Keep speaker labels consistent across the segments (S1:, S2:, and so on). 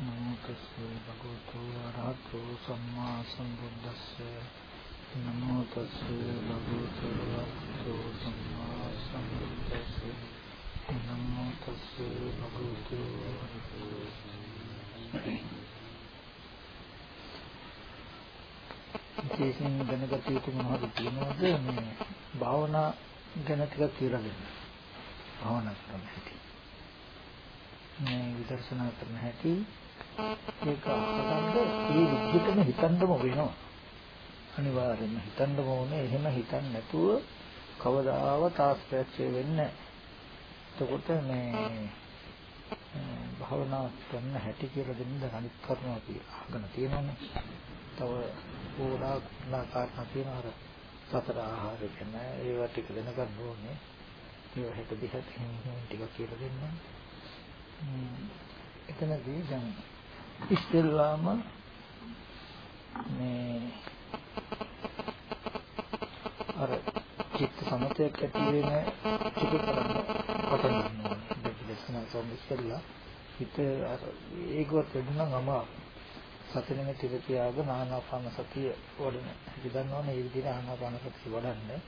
S1: නමෝ තස්සේ භගවතු වරහතෝ සම්මා සම්බුද්දස්ස නමෝ තස්සේ භගවතු වරහතෝ සම්මා සම්බුද්දස්ස නමෝ තස්සේ භගවතු විශේෂයෙන් දැනගත යුතු මොනවද තියෙනවද මේ භාවනා ගැන ටිකක් කියලා දෙන්න. භාවනා කරන හැටි. මේ විදර්ශනා කරන හැටි ඒක අහගන්න ඒ විදිහටම හිතන්නම වෙනවා. අනිවාර්යෙන්ම හිතන්නම ඕනේ. එහෙම හිතන්නේ නැතුව කවදාවත් ආශ්‍රයච්ච වෙන්නේ නැහැ. එතකොට මේ භාවනා කරන හැටි කියලා දෙන්න අනිත් කරුණු අපි අහගෙන තියෙනවානේ. තව ඕලා කුණා කාරණා තියෙනවා අර සතර ආහාර ගැන ඒවා ටික දැනගන්න ඕනේ. ඒවා හෙට දිහත් ටික කියලා දෙන්න. එතනදී දැන් ඉස්සෙල්ලාම මේ අර චිත්ත සමතයක් ඇති වෙන ටික කරන්න පටන් ගන්නවා. දෙක දෙකම සම්මිස්සලා හිත අර ඒකවත් වෙනනම් අමාරු. සතිනෙම තිර තියාගෙන ආනාපාන සතිය වඩන. අපි දන්නවනේ මේ විදිහට ආනාපාන සතිය වඩන්න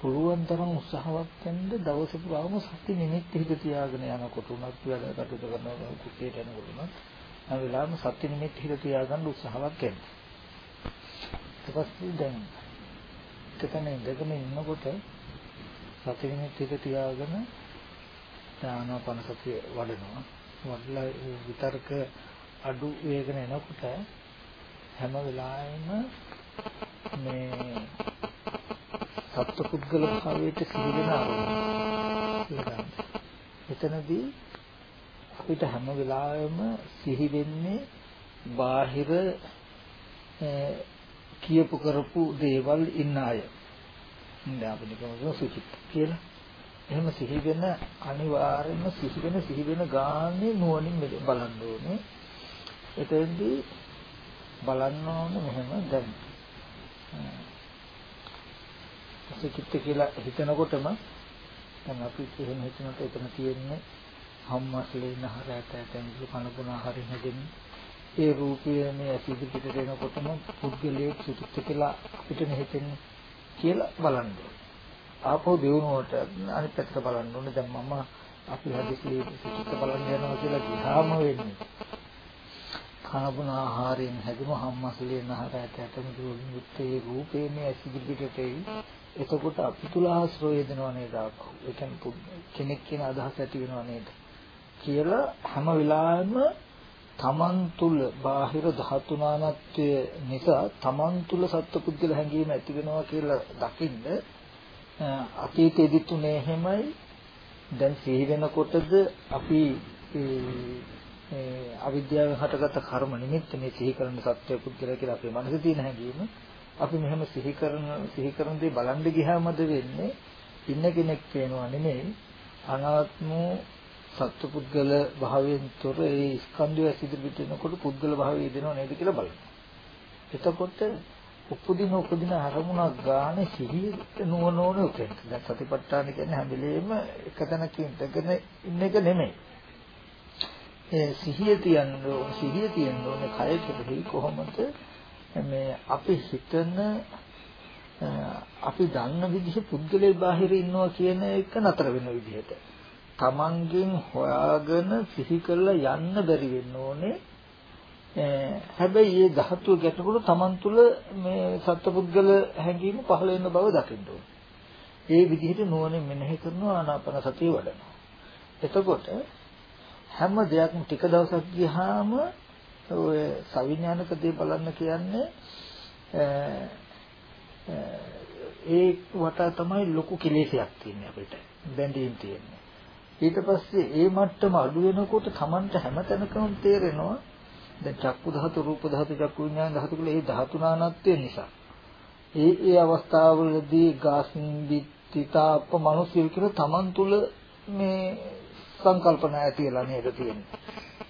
S1: පුළුවන් තරම් උත්සාහවත් වෙන්න දවස පුරාම සති නිමිත්ත හිත තියාගෙන යනකොට උනත් වැඩ කටයුතු කරනවා කුටියට යනකොට උනත් හැම වෙලාවෙම සති නිමිත්ත හිත තියාගන්න උත්සාහවත් වෙන්න. ඊට පස්සේ දැන් එතන ඉඳගෙන ඉන්නකොට සති නිමිත්ත හිත තියාගෙන ආනාපාන සතිය වඩනවා. වඩලා විතර්ක අඩු වේගන එනකොට හැම වෙලාවෙම මේ සත්පුද්ගල භාවයට සිහි වෙන ආරම්භය. එතනදී අපිට හැම වෙලාවෙම සිහි වෙන්නේ බාහිර කියපු කරපු දේවල් ඉන්න අය. දැන් අපි නිකන් සුචිත් කියලා. එහෙම සිහි වෙන අනිවාර්යයෙන්ම සිහි වෙන සිහි වෙන ගානේ නුවණින් බලන්න ඕනේ. එතෙන්දී බලන්න ඕනේ මෙහෙම දැන් සුචිත්ත කියලා හිතනකොටම දැන් අපි එහෙම හිතනකොට එතන තියෙන්නේ හම්මස්ලේ නහරයට ඇතැම්ලු කනබුන හරි හැදෙන්නේ ඒ රූපයේ මේ ඇසිදි පිටට එනකොටම පුද්ගලයේ සුචිත්ත කියලා අපිට හිතෙන්නේ කියලා බලන්න. ආපහු දිනුවට අනිත් පැත්තට බලන්න ඕනේ. දැන් මම අපි හදිසියේ සුචිත්ත බලන්න යනවා කියලා ගියාම වෙන්නේ. කනබුන ආහාරයෙන් හැදුණු හම්මස්ලේ නහරයට ඇතැම්ලු මුත්තේ රූපයේ මේ ඇසිදි පිටට එතකොට අපි තුල ආශ්‍රය යෙදෙනව නේද? ආපහු. ඒ කියන්නේ කෙනෙක් කියන අදහස ඇති වෙනව නේද? කියලා හැම වෙලාවෙම තමන් තුල බාහිර ධාතුනානත්වය නිසා තමන් තුල සත්පුද්ගල හැඟීම ඇති වෙනවා කියලා දකින්න අතීතයේදීත් උනේ එහෙමයි. දැන් සිහි වෙනකොටද අපි ඒ අවිද්‍යාවෙන් හටගත්ත කර්ම නිමිත්ත මේ සිහි කරන සත්‍ය පුද්ගල කියලා අපේ මනසේ තියෙන හැඟීම අපි මෙහෙම සිහි කරන සිහි කරන දේ බලන් ගියාමද වෙන්නේ ඉන්න කෙනෙක් වෙනවා නෙමෙයි අනාත්ම සත්පුද්ගල භාවයෙන් තොර ඒ ස්කන්ධය ඇසිදිරි පිට වෙනකොට පුද්ගල භාවය දෙනව නේද කියලා බලන්න. එතකොට උපදින උපදින අරමුණක් ගානේ සිහිය නුවණෝන උකෙන්. දැන් සතිපට්ඨාන කියන්නේ හැම වෙලෙම එක තැනක ඉඳගෙන ඉන්න එක නෙමෙයි. ඒ සිහිය තියන්න ඕන සිහිය තියන්න ඕනේ කය කෙරෙහි කොහොමද? මේ අපි හිතන අපි දන්න විදිහ පුද්ගලයේ බාහිර ඉන්නවා කියන එක නතර වෙන විදිහට. තමන්ගෙන් හොයාගෙන සිහි කරලා යන්න බැරි වෙන්න ඕනේ. හැබැයි මේ ධාතුව ගැටකොට තමන් තුළ මේ සත්පුද්ගල හැඟීම පහළ වෙන බව දකින්න ඕනේ. ඒ විදිහට නුවණින් මෙනෙහි කරනවා ආනාපාන සතිය වඩනවා. එතකොට හැම දෙයක්ම ටික දවසක් ගියාම ඔය සවිඥානික දේ බලන්න කියන්නේ ඒ වටා තමයි ලොකු කෙලෙසයක් තියෙන්නේ අපිට බැඳීම් තියෙන්නේ. ඊට පස්සේ ඒ මට්ටම අඩු වෙනකොට Tamanට හැමතැනකම තේරෙනවා දැන් චක්කු ධාතු රූප ධාතු චක්කු විඥාන ධාතු කියලා ඒ ධාතු නානත්වය නිසා. ඒ ඒ අවස්ථාවලදී ගාස්මින් විත්තිතාප මනුස්සය කියලා Taman තුල මේ සංකල්පන ඇතිලා නේද තියෙන්නේ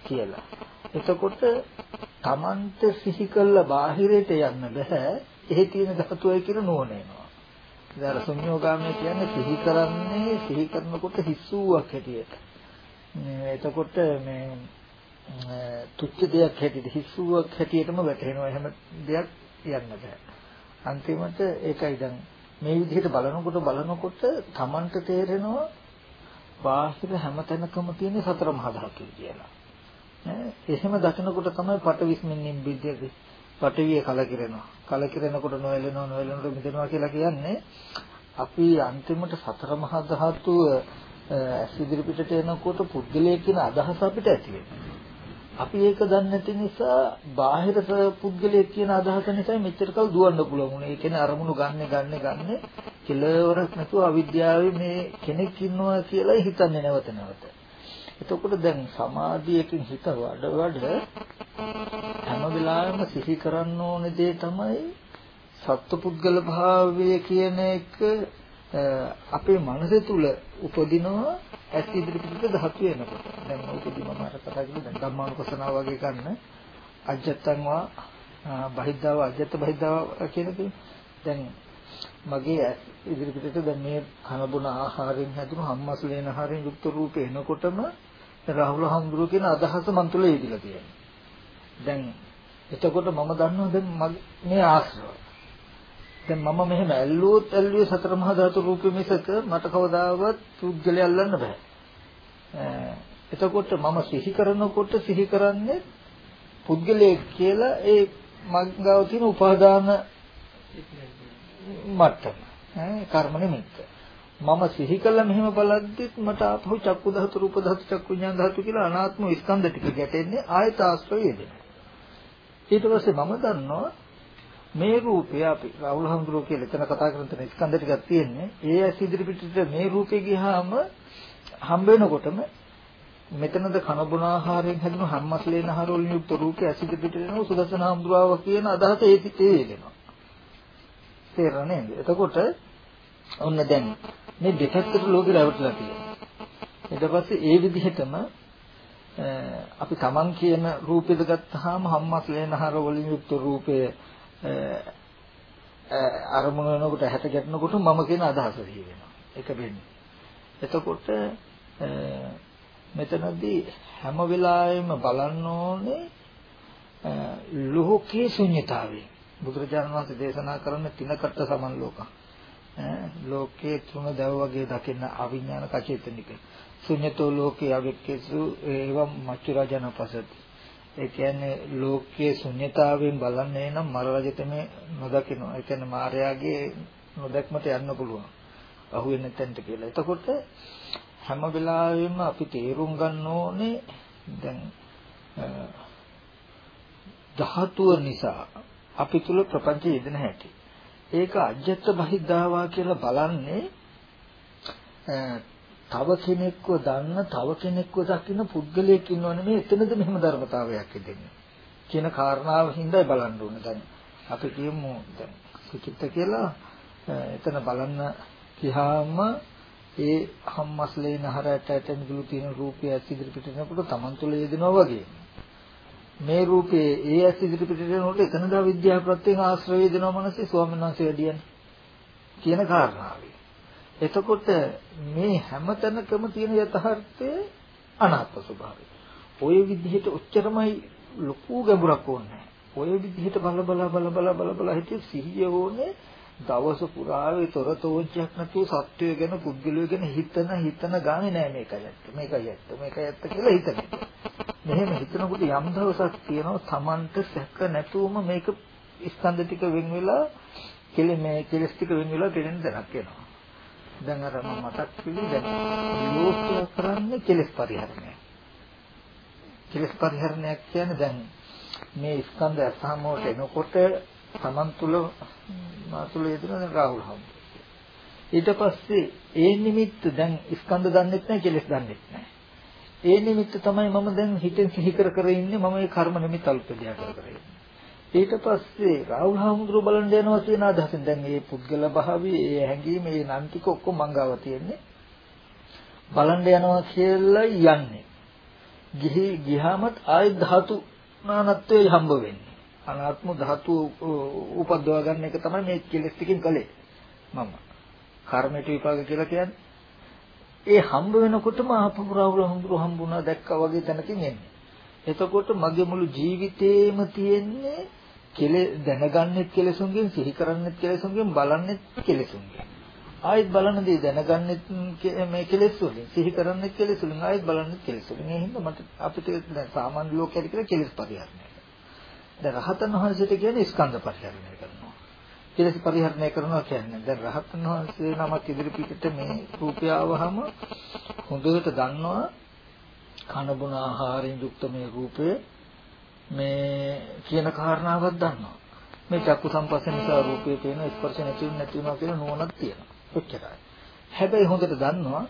S1: කියලා එතකොට Tamante සිහි කළ බාහිරයට යන්න බෑ. එහි තියෙන ධාතුවයි කියන නෝන එනවා. ඉතින් අර ශුන්‍යෝගාමී කියන්නේ සිහි කරන්නේ සිහි කරනකොට හිස්සුවක් හැටියට. එතකොට මේ තුච්ච දෙයක් හැටියට හිස්සුවක් හැටියටම වැටෙනවා එහෙම දෙයක් කියන්න බෑ. අන්තිමට ඒකයි දැන් මේ විදිහට බලනකොට බලනකොට Tamanට තේරෙනවා බාහිර හැමතැනකම තියෙන සතර මහා ධාතු කියලා. එහෙම දකිනකොට තමයි පටවිස්මින් බිද්දේ පටවිය කලකිරෙනවා. කලකිරෙනකොට නොයලෙනවා නොයලෙනකොට මිදෙනවා කියලා කියන්නේ අපි අන්තිමට සතර මහා ධාතුව සිදිරි පිටට එනකොට පුද්ගලයෙක් කියන අදහස අපිට ඇති වෙනවා. අපි ඒක දන්නේ නැති නිසා බාහිර පුද්ගලයෙක් කියන අදහස නිසා මෙච්චර කල් දුවන්න පුළුවන් උනේ. ඒ කියන්නේ අරමුණු ගන්න ගන්න ගන්න කෙලවරක් නැතුව අවිද්‍යාවේ මේ කෙනෙක් ඉන්නවා කියලා හිතන්නේ නැවත නැවත. එතකොට දැන් සමාධියකින් හිත වඩ වඩ හැම වෙලාවෙම සිහි කරන්න ඕනේ දේ තමයි සත්පුද්ගල භාවය කියන එක අපේ මනස තුල උපදිනවා ඇස් ඉදිරි පිටට ධාතු වෙනකොට. දැන් උපදී මම අර කතා කළේ දැන් ධම්මානුපසනාව වගේ ගන්න අජත්තං වා බහිද්ධාව අජත්ත බහිද්ධාව කියන දේ. දැන් මගේ ඇස් ඉදිරි පිටට දැන් මේ කන බොන ආහාරයෙන් හැදුණු හම්මස්ලේන ආහාරයෙන් යුක්ත රූපේ එනකොටම රාහුල හඳුරු කියන අදහස මන් තුල ඉදිලා තියෙනවා. දැන් එතකොට මම දන්නවා දැන් මේ ආශ්‍රව දැන් මම මෙහෙම ඇල්ලුවොත් ඇල්ලුවේ සතර මහා ධාතු රූපෙ මිසක මට කවදාවත් පුද්ගලය අල්ලන්න බෑ. එතකොට මම සිහි කරනකොට සිහි කරන්නේ පුද්ගලයෙක් කියලා ඒ මග්ගාව තියෙන උපාදාන මට්ටම. ඈ කර්ම නිමිත්ත. මම සිහි කළා මෙහෙම බලද්දිත් මට ආපහු චක්කු ධාතු රූප ධාතු චක්කු විඤ්ඤාණ ධාතු කියලා අනාත්ම ස්කන්ධ ටික ගැටෙන්නේ ආයත ආශ්‍රය යෙදෙන. ඊට පස්සේ මම දන්නවා මේ රූපය අපි රාහුල හඳුරෝ කියලා එතන කතා කරන තැන ස්කන්ධ ටිකක් තියෙන්නේ. ඒ ඇස් ඉදිරි පිටට මේ රූපේ ගියාම හම්බ වෙනකොටම මෙතනද කන බොන ආහාරයෙන් හැදුණු හම්මස්ලේන ආහාර වලින් යුක්ත රූපය ඇස් ඉදිරි පිටට එනවා සුදස්සන හඳුරාව කියන අදහස ඒ ඒ එනවා. තේරෙන්නේ නේද? එතකොට ඔන්න දැන් මේ දෙපැත්තට ලෝකෙ රැවටිලා තියෙනවා. ඊට පස්සේ ඒ විදිහටම අපි Taman කියන රූපෙද ගත්තාම හම්මස්ලේන ආහාර වලින් යුක්ත රූපය අරමුණ වෙනකොට හැට ගැටෙනකොට මම කියන අදහස සිහි වෙනවා. ඒක වෙන්නේ. එතකොට මෙතනදී හැම වෙලාවෙම බලන්න ඕනේ ලෝකේ ශුන්‍යතාවය. බුදුරජාණන් වහන්සේ දේශනා කරන තිනකට සමන් ලෝක. ලෝකේ තුන දැව වගේ දකින්න අවිඥාන කචේතනික. ශුන්‍යතෝ ලෝකේ අවික්කේසු ඒවම් මච්චුරජන පසති. ඒ කියන්නේ ලෝකයේ ශුන්්‍යතාවයෙන් බලන්නේ නම් මර රජතමේ නොදකිනවා. ඒ කියන්නේ මායාගේ නොදැක්මට යන්න පුළුවන්. අහුවෙන්නේ නැතෙන්ට කියලා. එතකොට හැම වෙලාවෙම අපි තේරුම් ගන්න ඕනේ දැන් ධාතුව නිසා අපි තුල ප්‍රපංචය යෙදෙන හැටි. ඒක අජ්‍යත්ත බහිද්ධාවා කියලා බලන්නේ තව කෙනෙක්ව දන්න තව කෙනෙක්ව දකින්න පුද්ගලයෙක් ඉන්නවනේ මේ එතනද මෙහෙම ධර්මතාවයක් ඉදෙන්නේ කියන කාරණාව හින්දායි බලන්න ඕනේ. දැන් අපි කියමු දැන් සුචිත්ත කියලා එතන බලන්න කියාම ඒ හම්මස්ලේ නහරට ඇතමිදුළු තියෙන රූපය ඇසිදිරි පිටිනකොට Taman තුල යෙදෙනවා වගේ. මේ රූපේ ඒ ඇසිදිරි පිටිනකොට එතනද විද්‍යාව ප්‍රත්‍යයෙන් ආශ්‍රය දෙනවා මනසේ ස්වාමීන් වහන්සේ වැඩියන්නේ කියන කාරණාවයි එතකොට මේ හැමතැනකම තියෙන යථාර්ථය අනාත්ම ස්වභාවය. ওই විදිහට උච්චරමයි ලොකු ගැඹුරක් ඕනේ. ওই විදිහට බල බල බල බල බල බල හිටිය සිහිය ඕනේ දවස පුරාවේ තොරතෝච්චයක් නැතුව සත්‍යය ගැන පුද්ගලය ගැන හිතන හිතන ගානේ නෑ මේකයි ඇත්ත මේකයි ඇත්ත මේකයි ඇත්ත කියලා හිතන. මෙහෙම හිතනකොට යම් දවසක් තියෙනවා Tamanට සැක නැතුවම මේක ස්කන්ධ ටික වෙන් වෙලා කෙලෙ මේ කෙලස් ටික වෙන් වෙලා පෙනෙන දැනක් එනවා. දැන් අර මම මතක් කළේ දැන් ලෝකය කරන්නේ කෙලෙස් පරිහරණය. කෙලෙස් පරිහරණයක් කියන්නේ දැන් මේ ස්කන්ධ අසහමෝට එනකොට Taman තුල මා තුල යෙදෙන රාහුල හම්. ඊට පස්සේ ඒ නිමිත්ත දැන් ස්කන්ධ දන්නෙත් නැහැ කෙලෙස් දන්නෙත් නැහැ. ඒ නිමිත්ත තමයි මම දැන් හිතෙන් සිහි කර කර ඉන්නේ මම ඒ කර්ම නිමිත්ත අල්පදියා කර කර ඉන්නේ. ඊට පස්සේ රාහුල් හාමුදුරුවෝ බලන්න යනවා කියන අදහසෙන් දැන් මේ පුද්ගල භාවයේ ඒ හැඟීම මේ නන්තික ඔක්කොම මංගාව තියෙන්නේ බලන්න යනවා කියලා යන්නේ ගිහි ගියාමත් ආය ධාතු නානත්වයේ හම්බ වෙන්නේ අනාත්ම ධාතු උපදවා ගන්න එක තමයි මේ කෙලස් ටිකෙන් කළේ මම කර්මයට විපාක කියලා කියන්නේ ඒ හම්බ වෙනකොටම ආපහු රාහුල හඳුරු හම්බුණා දැක්කා වගේ තැනකින් එන්නේ. එතකොට මගේ මුළු ජීවිතේම තියෙන්නේ කෙලෙ දැනගන්නෙත් කෙලෙසුන්ගෙන් සිහි කරන්නෙත් කෙලෙසුන්ගෙන් බලන්නෙත් කෙලෙසුන්ගෙන්. ආයෙත් බලන දේ දැනගන්නෙත් මේ කෙලෙස් වලින් සිහි කරන්නෙත් කෙලෙස් වලින් ආයෙත් බලන්නෙත් කෙලෙස් වලින්. ඒ හින්දා මට අපිට දැන් සාමාන්‍ය ලෝකයට කියලා කෙලෙස් පරිහරණය. දැන් රහතන් වහන්සේට කියන්නේ ස්කන්ධ පරිහරණය කරනවා. කෙලෙස් පරිහරණය කරනවා කියන්නේ දැන් රහතන් වහන්සේ නමක් ඉදිරිපිටට මේ රූපය ආවහම හොඳට දන්නවා කන බොන ආහාරයෙන් යුක්ත මේ රූපය මේ කියන කාරණාවක් දන්නවා. මේ චක්කු සම්පස්ස නිසා රූපේ පේන ස්පර්ශ නැති වෙන නැති වෙනවා කියන නුවණක් තියෙනවා. එච්චරයි. හැබැයි හොඳට දන්නවා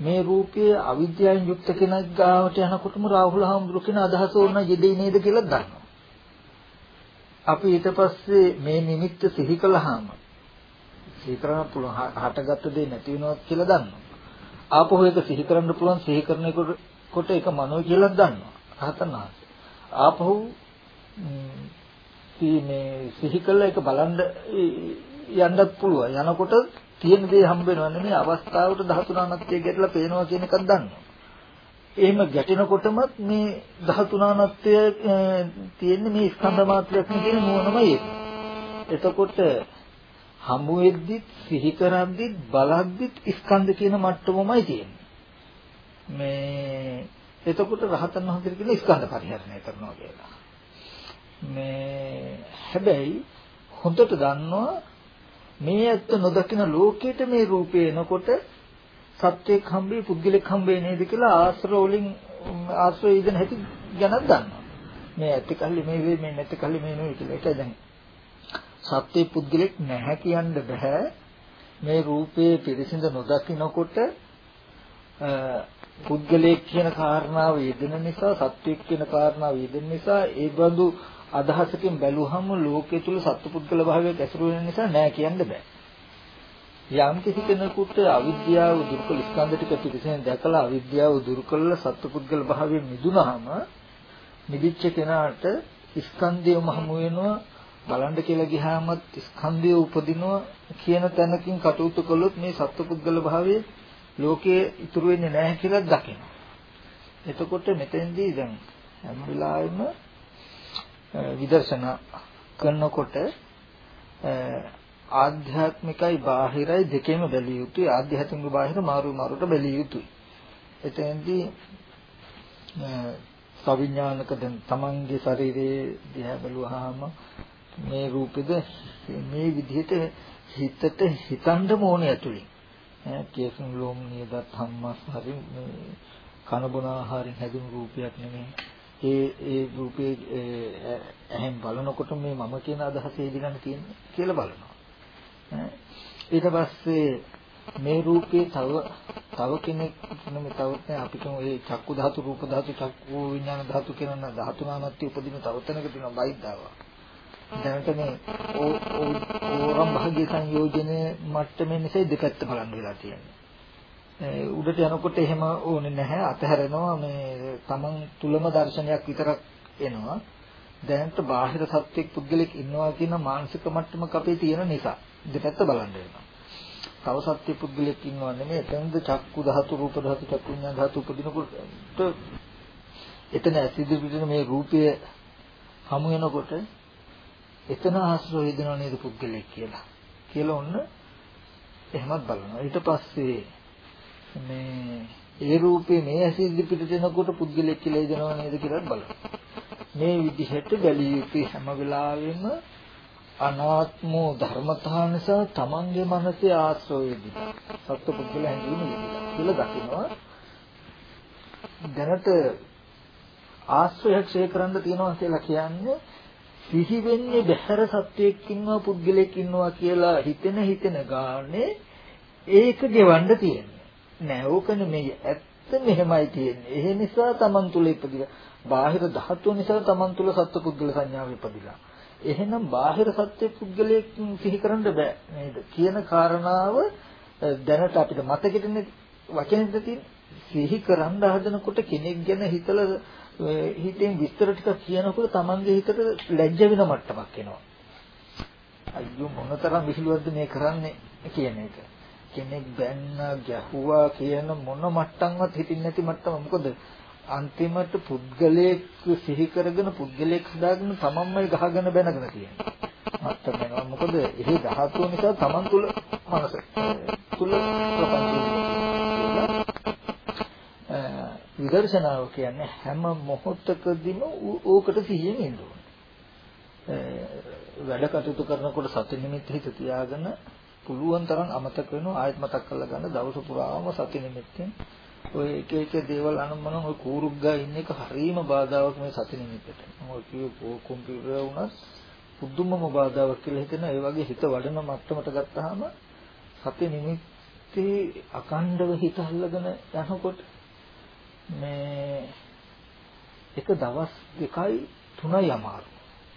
S1: මේ රූපයේ අවිද්‍යාවෙන් යුක්ත කෙනෙක් ගාවට යනකොටම රාහුල හාමුදුරු කියන අදහස ඕන යෙදෙයි නේද කියලා දන්නවා. අපි ඊට පස්සේ මේ නිමිත්ත සිහි කළාම සිහි කරන්න පුළුවන් හටගත්ත දේ නැති වෙනවා කියලා දන්නවා. ආපහු ඒක සිහි කරන්න පුළුවන් සිහි කරනකොට ඒක මනෝ කියලා දන්නවා. රහතන් වහන්සේ. ආපහු මේ සිහි කළා ඒක බලන්න යන්නත් පුළුවන්. යනකොට තියෙන දේ හම්බ වෙනව නෙමෙයි අවස්ථාවට ධාතුනානත්ය ගැටලා පේනවා කියන එකක් දන්නවා. එහෙම ගැටෙනකොටම මේ ධාතුනානත්ය තියෙන්නේ මේ ස්කන්ධ මාත්‍රයක් කියන නුවණමයි ඒක. එතකොට හමු වෙද්දිත් සිහි කරද්දිත් බලද්දිත් ස්කන්ධ කියන මට්ටමමයි තියෙන්නේ. මේ එතකොට රහතන් වහන්සේ කියන ස්කන්ධ පරිහරණය කරනවා කියලා. මේ හැබැයි හොඳට දන්නවා මේ ඇත්ත නොදකින ලෝකෙට මේ රූපේ එනකොට සත්‍යයක් හම්බේ පුද්ගලෙක් හම්බේ නේද කියලා ආශ්‍රව වලින් ආශ්‍රය ඉදන් හැටි ගැනත් දන්නවා. මේ ඇත්ත කල්ලි මේ වේ මේ නැත්ත කල්ලි මේ නෙවෙයි කියලා. ඒකයි දැන් සත්‍ය පුද්ගලෙක් නැහැ කියන්න බෑ. මේ රූපේ පිරිසිඳ නොදකිනකොට පුද්ගලයෙක් කියන කාරණාව යෙදෙන නිසා සත්වයක් කියන කාරණාව යෙදෙන නිසා ඒ බඳු අදහසකින් බැලුවහම ලෝකයේ තුල සත්පුද්ගල භාවයක් ඇසුරු වෙන නිසා නෑ කියන්න බෑ. යම් කිසි කෙනෙකුට අවිද්‍යාව දුරු කළ ස්කන්ධ ටික පිටිසෙන් දැකලා අවිද්‍යාව දුරු කළ සත්පුද්ගල භාවයෙන් මිදුනහම නිදිච්ච කෙනාට ස්කන්ධයම හමු වෙනවා බලන්න කියලා ගියාමත් ස්කන්ධය උපදිනවා කියන තැනකින් කටයුතු කළොත් මේ සත්පුද්ගල භාවයේ ලෝකයේ ඉතුරු වෙන්නේ නැහැ කියලා දකිනවා. එතකොට මෙතෙන්දී දැන් හැම වෙලාවෙම විදර්ශනා කරනකොට ආධ්‍යාත්මිකයි බාහිරයි දෙකේම බැලිය යුතුයි. ආධ්‍යාත්මික බාහිර මාරු මාරුට බැලිය යුතුයි. එතෙන්දී සවිඥානික දැන් තමන්ගේ ශරීරයේ දිහා බැලුවාම මේ රූපෙද මේ විදිහට හිතට හිතන්න ඕනේ ඇතුලේ. කේසුන් ලෝම නියදත් හම්මස් හරි මේ කන බොන ආහාරයෙන් හැදුණු රූපයක් නෙමෙයි. ඒ ඒ රූපේ ඇහෙන් බලනකොට මේ මම කියන අදහස එදිගන්න තියෙන්නේ කියලා බලනවා. ඊට පස්සේ මේ රූපේ තව තව කෙනෙක් නෙමෙයි තවත් අපි කියමු ඒ චක්කු ධාතු රූප ධාතු චක්කු විඥාන ධාතු කියන ධාතු නාමත්‍ය උපදින තව තැනක තියෙනවා බයිද්දාවා. දැනට මේ ඕරම් භාග්‍ය සංයෝජනයේ මට්ටමේ නිසා දෙපැත්ත බලන්න වෙලා තියෙන්නේ. උඩට යනකොට එහෙම ඕනේ නැහැ අතහැරෙනවා මේ තමන් තුලම දර්ශනයක් විතරක් එනවා. දැනට බාහිර සත්‍යයක් පුද්ගලෙක් ඉන්නවා කියන මානසික මට්ටමක අපේ තියෙන නිසා දෙපැත්ත බලන්න වෙනවා. තව සත්‍ය පුද්ගලෙක් ඉන්නවා නෙමෙයි එතනද චක්කු ධාතු රූප ධාතු චක්කු විඤ්ඤාණ ධාතු උපදිනකොට එතන ඇසිද පිටින මේ රූපය හමු වෙනකොට එතන ආශ්‍රය වේදනා නේද පුද්ගලෙක් කියලා. කියලා ඔන්න එහෙමත් බලනවා. ඊට පස්සේ මේ ඒ රූපේ මේ ඇසිදි පිටට එනකොට පුද්ගලෙක් කියලා එදෙනව නේද කියලා බලනවා. මේ විදිහට බැලිය යුතු හැම වෙලාවෙම අනාත්මෝ ධර්මතා නිසා තමන්ගේ මනසේ ආශ්‍රය වේදිනා. සත්ව පුද්ගල හැඟීම වේදිනා කියලා දකිනවා. දැනට ආශ්‍රය ක්ෂය කරන්න තියනවා කියලා කියන්නේ සිහි වෙන්නේ බහැර සත්වයක් ඉන්නවා පුද්ගලයෙක් ඉන්නවා කියලා හිතෙන හිතෙන ගානේ ඒක ගෙවන්න තියෙන්නේ. නෑ ඕක නෙමෙයි ඇත්ත මෙහෙමයි තියෙන්නේ. ඒ නිසා Taman තුල ඉපදිලා බාහිර ධාතුව නිසා Taman තුල සත්ව පුද්ගල සංඥාව ඉපදිලා. එහෙනම් බාහිර සත්‍ය පුද්ගලයෙක් සිහි කරන්න බෑ නේද? කියන කාරණාව දැනට අපිට මතකෙටනේ වචනෙද තියෙන්නේ. සිහි කරන්න හදනකොට කෙනෙක් ගැන හිතලා හිතෙන් විස්තර ටික කියනකොට Tamange හිතට ලැජ්ජ වෙන මට්ටමක් එනවා. අයියෝ මොනතරම් විහිළුවක්ද මේ කරන්නේ කියන එක. කෙනෙක් බැන්න ගැහුවා කියන මොන මට්ටම්වත් හිතින් නැති මට්ටම මොකද අන්තිමට පුද්ගලයෙක් සිහි කරගෙන පුද්ගලයෙක් හදාගෙන තමන්මයි ගහගෙන බැනගෙන තියෙනවා. මට්ටම වෙනවා. මොකද එහි ධාතුව නිසා තමන් තුල මනස තුල ප්‍රපංචය විදර්ශනාව කියන්නේ හැම මොහොතකදීම ඕකට සිහියෙන් ඉන්න ඕනේ. වැඩ කටයුතු කරනකොට සති නිමිති හිත තියාගෙන පුළුවන් තරම් අමතක වෙනවා ආයෙත් මතක් කරලා ගන්න දවස පුරාම සති නිමිත්තෙන් ඔය එක එක දේවල් අනුමනම් ඔය කූරුක් ගා ඉන්න එක හරීම බාධාවක් මේ සති නිමිත්තට. මොකද කිව්ව කොම්පියුටර් වුණත් පුදුමම බාධාවක් කියලා හිතෙන ඒ වගේ හිත වඩන මට්ටමට ගත්තාම සති නිමිත්තේ අකණ්ඩව හිත අල්ලගෙන යනකොට මේ එක දවස් දෙකයි තුනයි අමාරු.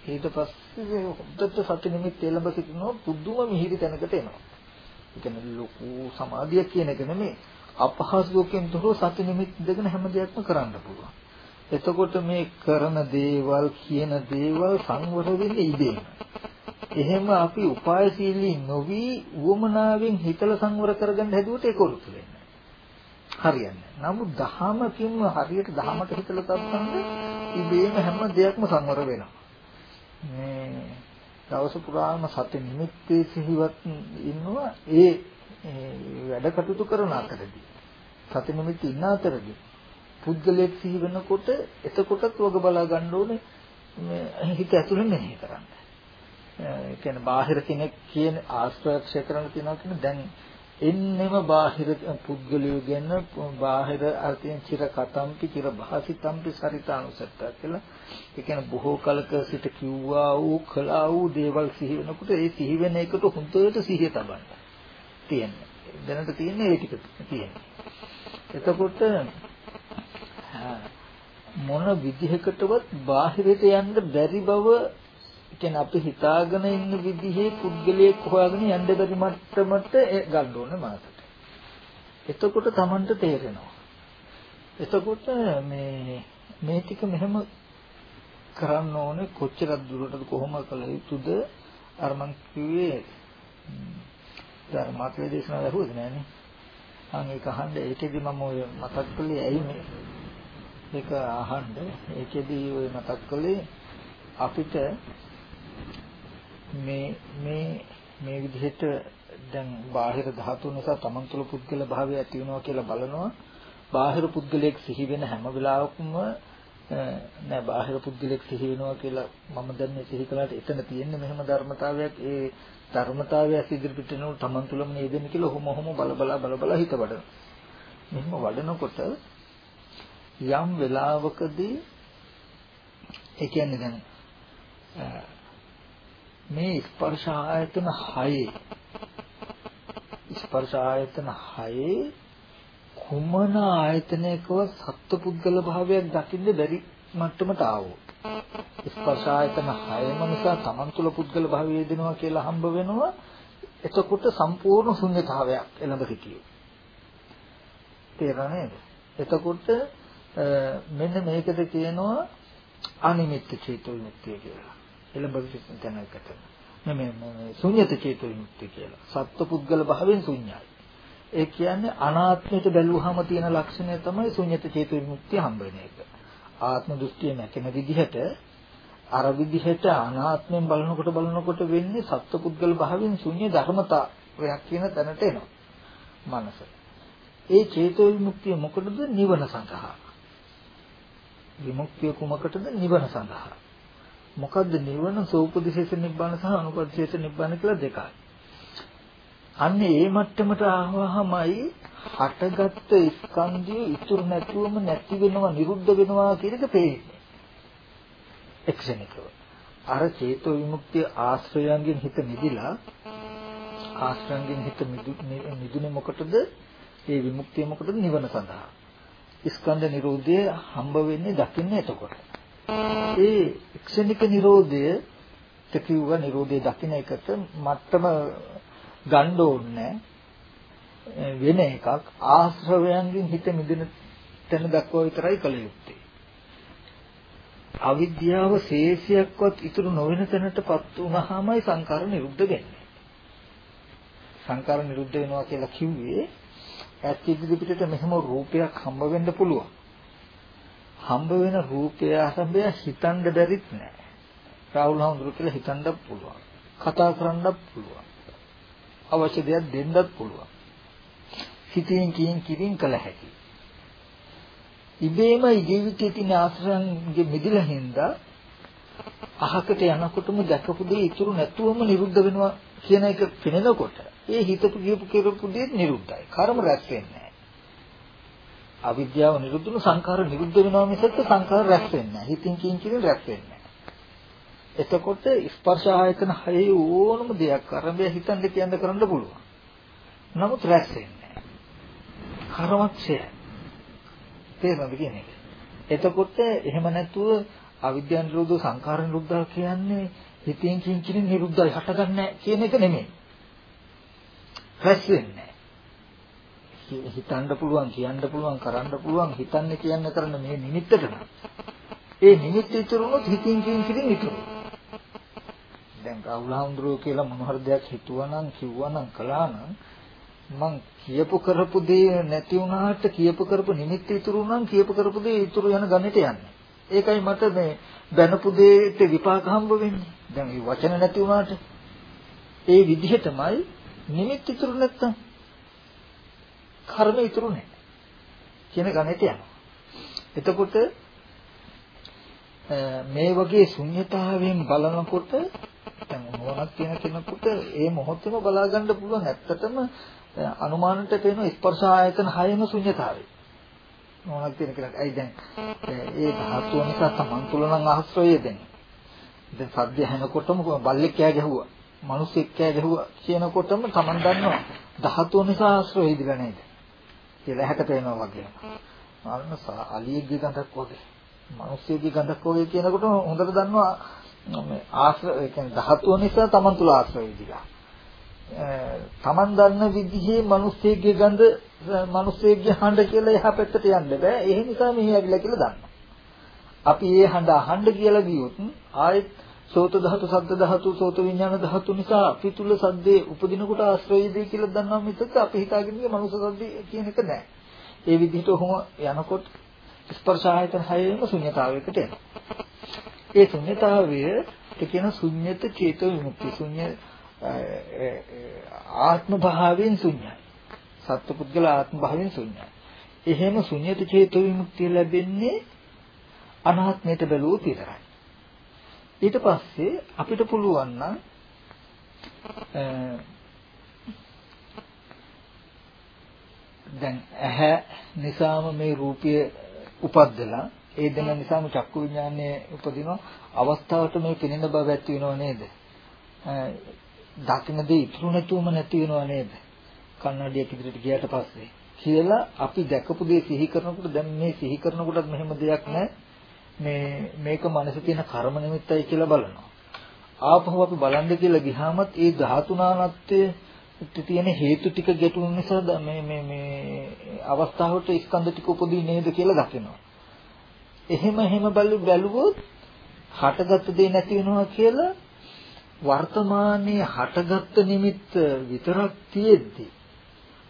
S1: ඊට පස්සේ හොද්දට සති නිමිත් එළඹ සිටිනවා පුදුම මිහිරි තැනකට එනවා. ඒ කියන්නේ ලොකු සමාධියක් කියන එක නෙමෙයි අපහසුකම් තොරව සති නිමිත් දෙගෙන හැම දෙයක්ම කරන්න පුළුවන්. එතකොට මේ කරන දේවල් කියන දේවල් සංවර වෙන්නේ ඉබේම. එහෙම අපි උපායශීලී නොවි උවමනාවෙන් හිතලා සංවර කරගන්න හැදුවට ඒක උරුත් වෙන්නේ. හරියන්නේ. නමුත් දහමකින්ම හරියට දහමට හිතලා තත්ත්වන්න ඉබේම හැම දෙයක්ම සංවර වෙනවා. මේ දවස පුරාම සති නිමිත්තේ සිහිවත් ඉන්නවා ඒ වැඩ කටයුතු කරන අතරදී සති නිමිති ඉන්න අතරදී පුද්ගලයෙක් සිහි වෙනකොට එතකොටත් වග බලා ගන්න ඕනේ මේ හිත ඇතුලෙන් මෙහෙ කරන්න. ඒ කියන්නේ බාහිර කෙනෙක් කියන ආශ්‍රයක්ෂය කරන්න තියනවා කියන දැන් එන්නෙම බාහිර පුද්ගලයෝ ගැන බාහිර අර්ථයෙන් චිර කතම්පි චිර භාසිතම්පි සරිතානුසත්ත කියලා ඒ කියන්නේ බොහෝ කලක සිට කිව්වා වූ කළා වූ දේවල් සිහි වෙනකොට ඒ සිහි වෙන එකට හුඳට සිහිය තබන්න තියෙන්නේ දැනට තියෙන්නේ ඒ ටික තියෙන්නේ එතකොට මොන විදිහකටවත් බාහිරට යන්න බැරි බව කියන්නේ අපි හිතාගෙන ඉන්න විදිහේ පුද්ගලයෙක් හොයාගෙන යන්න බැරි මට්ටමට ගන්න ඕනේ මාතට. එතකොට Tamanට තේරෙනවා. එතකොට මේ මේ ටික මෙහෙම කරන්න ඕනේ කොච්චර දුරටද කොහොම කළ යුතුද? අර මං කිව්වේ ධර්මාත්මය දේශනාව ලැබුවද නෑනේ. අන් ඒක අහන්න ඒකෙදි මම ඔය මතක් කළේ ඇයි මේ? ඒක අහන්න. ඒකෙදි ඔය මතක් කළේ අපිට මේ මේ මේ විදිහට දැන් බාහිර ධාතු නිසා තමන් තුළ පුද්ගල භාවය ඇති වෙනවා කියලා බලනවා. බාහිර පුද්ගලයෙක් සිහි වෙන හැම වෙලාවකම නෑ බාහිර පුද්ගලයෙක් සිහි වෙනවා කියලා මම දැන් මේ සිහි කළාට එතන තියෙන්නේ මෙහෙම ධර්මතාවයක්. ඒ ධර්මතාවය ඉදිරිපිට යනකොට තමන් තුළම නේදෙන්නේ කියලා ඔහොම ඔහොම බල බල බල බල හිත වඩන. මෙහෙම වඩනකොට යම් වෙලාවකදී ඒ කියන්නේ දැන් මේ ස්පර්ශ ආයතන 6 ස්පර්ශ ආයතන 6 කුමන ආයතනයකව සත්පුද්ගල භාවයක් දකින්න බැරි මට්ටමට ආවොත් ස්පර්ශ ආයතන 6ම නිසා Taman තුල පුද්ගල භාවය දෙනවා කියලා හම්බ වෙනවා එතකොට සම්පූර්ණ ශුන්‍යතාවයක් එළඹ සිටියු තේරෙන්නේ එතකොට මෙන්න මේකද කියනවා අනිමිත්ත චේතෝ විමුක්තිය කියලා එළඹ සිටින තැනකට. මේ ශුන්්‍යත චේතු විමුක්තිය කියලා. සත්පුද්ගල භාවයෙන් ශුන්‍යයි. ඒ කියන්නේ අනාත්මයට බැලුවහම තියෙන ලක්ෂණය තමයි ශුන්්‍යත චේතු විමුක්තිය හම්බ වෙන එක. ආත්ම දෘෂ්ටිය නැකෙන විදිහට අර විදිහට අනාත්මයෙන් බලනකොට බලනකොට වෙන්නේ සත්පුද්ගල භාවයෙන් ශුන්‍ය ධර්මතාවයක් කියන තැනට එනවා. මනස. ඒ චේතෝ විමුක්තිය මොකටද? නිවන සඳහා. විමුක්තිය කුමකටද? නිවන සඳහා. මොකද්ද නිවන සෝපදිශේෂ නිබ්බාන සහ අනුපදිශේෂ නිබ්බාන කියලා දෙකයි. අන්න ඒ මට්ටමට ආවහමයි හටගත්තු ස්කන්ධය ඉතුරු නැතුවම නැති වෙනවා නිරුද්ධ වෙනවා කියන එක පේන්නේ. එක්ෂණිකව. අර චේතෝ විමුක්තිය ආශ්‍රයයන්ගෙන් හිත නිදිලා ආශ්‍රයන්ගෙන් හිත නිදුනේ මොකටද? ඒ විමුක්තිය මොකටද? නිවන සඳහා. ස්කන්ධ නිරෝධය හම්බ වෙන්නේ දකින්න එතකොට. ඒ ක්ෂණික නිරෝධය තකියුව නිරෝධය දකින්න එකට මත්තම ගන්න ඕනේ වෙන එකක් ආශ්‍රවයන්ගෙන් හිත මිදෙන තැන දක්වා විතරයි කළ යුත්තේ. අවිද්‍යාව ශේෂයක්වත් ඉතුරු නොවන තැනටපත් වුනහමයි සංකාර නිරුද්ධ වෙන්නේ. සංකාර නිරුද්ධ වෙනවා කියලා කිව්වේ ඇත් ඉදිරි පිටට මෙහෙම රූපයක් හම්බ වෙන්න පුළුවන්. හම්බ වෙන රූපය අසබය හිතන්න බැරිත් නෑ. රාහුල හඳුරු කියලා හිතන්නත් පුළුවන්. කතා කරන්නත් පුළුවන්. අවශ්‍ය දෙයක් දෙන්නත් පුළුවන්. හිතින් කියින් කියින් කළ හැකියි. ඉබේම ජීවිතයේ තියෙන ආශ්‍රයන්ගේ මිදිලා හින්දා අහකට යනකොටම දැකපු දේ ඉතුරු නැතුවම නිරුද්ධ වෙනවා කියන එක පෙනෙනකොට ඒ හිතපු කියපු කරපු දේ නිරුද්ධයි. කර්ම රැස් වෙන්නේ නැහැ. අවිද්‍යාව නිරුද්ධුන සංඛාර නිරුද්ධ වෙනවා මිසක් සංඛාර රැස් වෙන්නේ නැහැ. හිතින් කියින් කියින් රැස් වෙන්නේ එතකොට ස්පර්ශ ආයතන හයේ ඕනම දෙයක් අරඹය හිතන්න කියන්න කරන්න පුළුවන්. නමුත් රැස් වෙන්නේ නැහැ. කර්මක්ෂය. තේරෙනවද කියන්නේ? එතකොට එහෙම නැතුව අවිද්‍යාව නිරෝධ සංඛාර නිරුද්ධ කියන්නේ හිතෙන් කිංචින් නිරුද්ධයි හටගන්නේ කියන එක නෙමෙයි. රැස් වෙන්නේ හිතන්න පුළුවන් කියන්න පුළුවන් කරන්න පුළුවන් හිතන්න කියන්න කරන මේ නිමිත්තට නම් ඒ නිමිත්ත ඉතුරුනොත් හිතින් කිංචින් ඉතුරු. දැන් රාහුලහඳුරෝ කියලා මොන හරි දෙයක් හිතුවනම් කිව්වනම් කළානම් මං කියපු කරපු දේ නැති වුණාට කියපු කරපු නිමිත්ත ඉතුරු නම් කියපු කරපු දේ ඉතුරු යන ගණිත යන්නේ. ඒකයි මට මේ බැනපු දෙයට විපාක හම්බ වෙන්නේ. දැන් මේ වචන නැති වුණාට ඒ විදිහටමයි නිමිත්ත ඉතුරු නැත්තම් කර්ම ඉතුරු නැහැ. කියන ගණිත යනවා. එතකොට මේ වගේ ශුන්්‍යතාවයෙන් බලනකොට දැන් මොනක් කියන කෙනෙකුට ඒ මොහොතේම බලා ගන්න පුළුවන් ඇත්තටම අනුමානට පේන ස්පර්ශ ආයතන හයම ශුන්්‍යතාවය. මොනක් කියන කෙනෙක් ඇයි දැන් ඒ ධාතුව නිසා තමන් තුල නම් ආශ්‍රය දෙන්නේ. දැන් සද්ද ඇහෙනකොටම බල්ලෙක් කෑ ගැහුවා. මිනිස්සෙක් කෑ ගැහුවා කියනකොටම තමන් දන්නවා ධාතුව නිසා ආශ්‍රය ඉදිලා නේද? කියලා හැට පේනවා වගේ. අන්න අලියෙක්ගේ ගඳක් වගේ. මිනිස්සෙක්ගේ ගඳක් වගේ කියනකොට හොඳට දන්නවා මේ ආශ්‍රය ඒ කියන්නේ ධාතුව නිසා තමන් තුල ආශ්‍රය ඉදිලා. තමන් දන්න විදිහේ මිනිස්සෙක්ගේ ගඳ මිනිස්සෙක්ගේ හඬ කියලා එහා පැත්තට යන්න බෑ. ඒ නිසා මෙහි ඇවිල්ලා කියලා දන්නවා. අපි ඒ හඬ අහන්න කියලා ගියොත් ආයෙත් සෝත ධාතු, සද්ද ධාතු, සෝත විඥාන ධාතු නිසා අපි තුල සද්දේ උපදිනකොට ආශ්‍රයදී කියලා දන්නවා මිසක අපි හිතාගෙන ඉන්නේ මනුස්ස සද්දේ කියන එක නෑ. ඒ විදිහට ඔහොම යනකොට ස්පර්ශ ආයතන හයෙම ශුන්‍යතාවයකට එනවා. ඒ ශුන්‍යතාවය කියන ශුන්‍යත චේතෝ විමුක්ති ශුන්‍ය ආත්ම භාවයෙන් ශුන්‍යයි. සත්පුද්ගල ආත්ම භාවයෙන් ශුන්‍යයි. එහෙම ශුන්‍යත චේතෝ විමුක්තිය ලැබෙන්නේ අනාත්මයට බැලුවොත් විතරයි. ඊට පස්සේ අපිට පුළුවන් නම් දැන් ඇහැ නිසාම මේ රූපය උපද්දලා ඒ දෙන නිසාම චක්කු විඥානයේ උපදින අවස්ථාවට මේ පෙනෙන බව ඇති වෙනව නේද? දකින්න දේ ඉතුරු නැතුවම නැති වෙනව නේද? කන්නඩියක් ඉදිරියට ගියාට පස්සේ කියලා අපි දැකපු දේ සිහි කරනකොට දැන් මේ සිහි කරනකොටත් මෙහෙම දෙයක් නැහැ. මේ මේක මනසේ තියෙන කර්ම නිමිත්තයි කියලා බලනවා. ආපහු අපි බලන්න කියලා ගියාමත් ඒ ධාතුනානත්වයේ තියෙන හේතු ටික ගැටුණු නිසා මේ මේ මේ අවස්ථාවට ස්කන්ධ ටික උපදී නේද කියලා දකිනවා. එහෙම එහෙම බැලුවොත් හටගත් දේ නැති වෙනවා කියලා වර්තමානයේ හටගත් නිමිත්ත විතරක් තියෙද්දි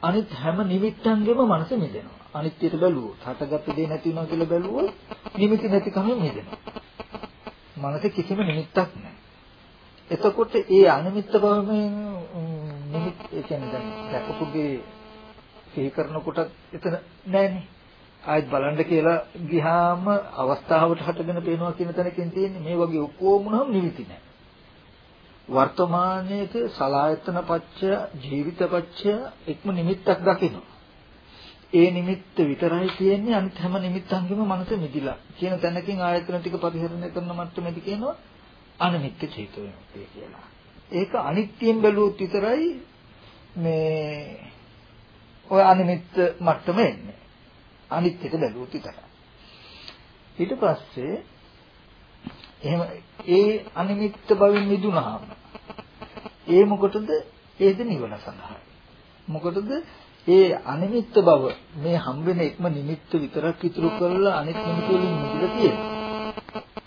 S1: අනිත් හැම නිමිත්තන්ගෙම මනස මිදෙනවා. අනිත්‍යයට බැලුවොත් හටගත් දේ නැති වෙනවා කියලා බැලුවොත් නිමිති නැතිකම මිදෙනවා. මනසේ කිසිම නිමිත්තක් නැහැ. එතකොට ඒ අනිමිත්ත භවයෙන් නිමිත් ඒ කියන්නේ දැන් දැකපු දේ සිහි කරනකොට එතන නැහැනේ. ආයෙත් බලන්න කියලා ගියාම අවස්ථාවට හටගෙන පේනවා කියන තැනකින් තියෙන්නේ මේ වගේ ඔක්කොම නම් නිමිති නැහැ. වර්තමානයේක සලායතන පච්චය ජීවිත පච්චය එක්ම නිමිත්තක් දකිනවා. ඒ නිමිත්ත විතරයි තියෙන්නේ අනිත් හැම නිමිත්තන්ගෙම මනස මිදිලා කියන තැනකින් ආයතන ටික පරිහරණය කරන මට්ටමේදී කියනවා අනිමිත්ත චේතෝ විමුක්තිය කියලා. ඒක අනිත්‍යයෙන් බැලුවොත් විතරයි මේ ඔය අනිමිත්ත මට්ටම එන්නේ. අනිත්‍යට බැලුවොත් විතරයි. ඊට පස්සේ එහෙම ඒ අනිමිත්ත බවින් මිදුනහම ඒ මොකටද? ඒද නිවන සඳහා. මොකටද? ඒ අනිමිත්ත බව මේ හම්බෙන එකම නිමිත්ත විතරක් ඉතුරු කරලා අනිත් නිමිති වලින් මිදලා තියෙනවා.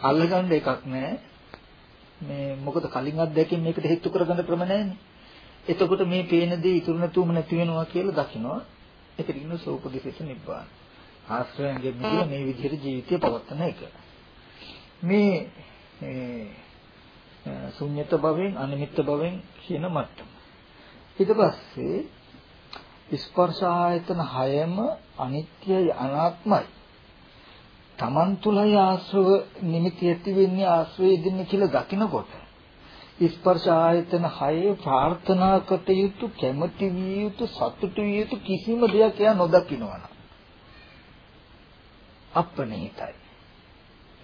S1: අල්ලගන්න එකක් නැහැ. මේ මොකද කලින් අත්දැකීම් මේකට හේතු කරගන්න ක්‍රම නැහැනේ. එතකොට මේ පේන දේ ඉතුරු නැතුවම නැති වෙනවා කියලා දකිනවා. ඒකට කියන සෝපදිශේෂ නිබ්බාන. ආශ්‍රයන්ගෙන් මිදලා මේ විදිහට ජීවිතය පවත්වන එක. මේ ශුන්්‍යත භවෙන් අනිමිත්ත භවෙන් කියන මට්ටම. ඊට පස්සේ ස්පර්ශ ආයතන හයම අනිත්‍යයි අනාත්මයි. Taman තුලයි ආශ්‍රව නිමිති ඇති වෙන්නේ ආශ්‍රය දෙන්නේ කියලා දකිනකොට ස්පර්ශ ආයතන හයේ ප්‍රාර්ථනා කට යුතු කැමැති විය යුතු සතුටු විය යුතු කිසිම දෙයක් එයා නොදකින්නවනම් අප්‍රණීතයි.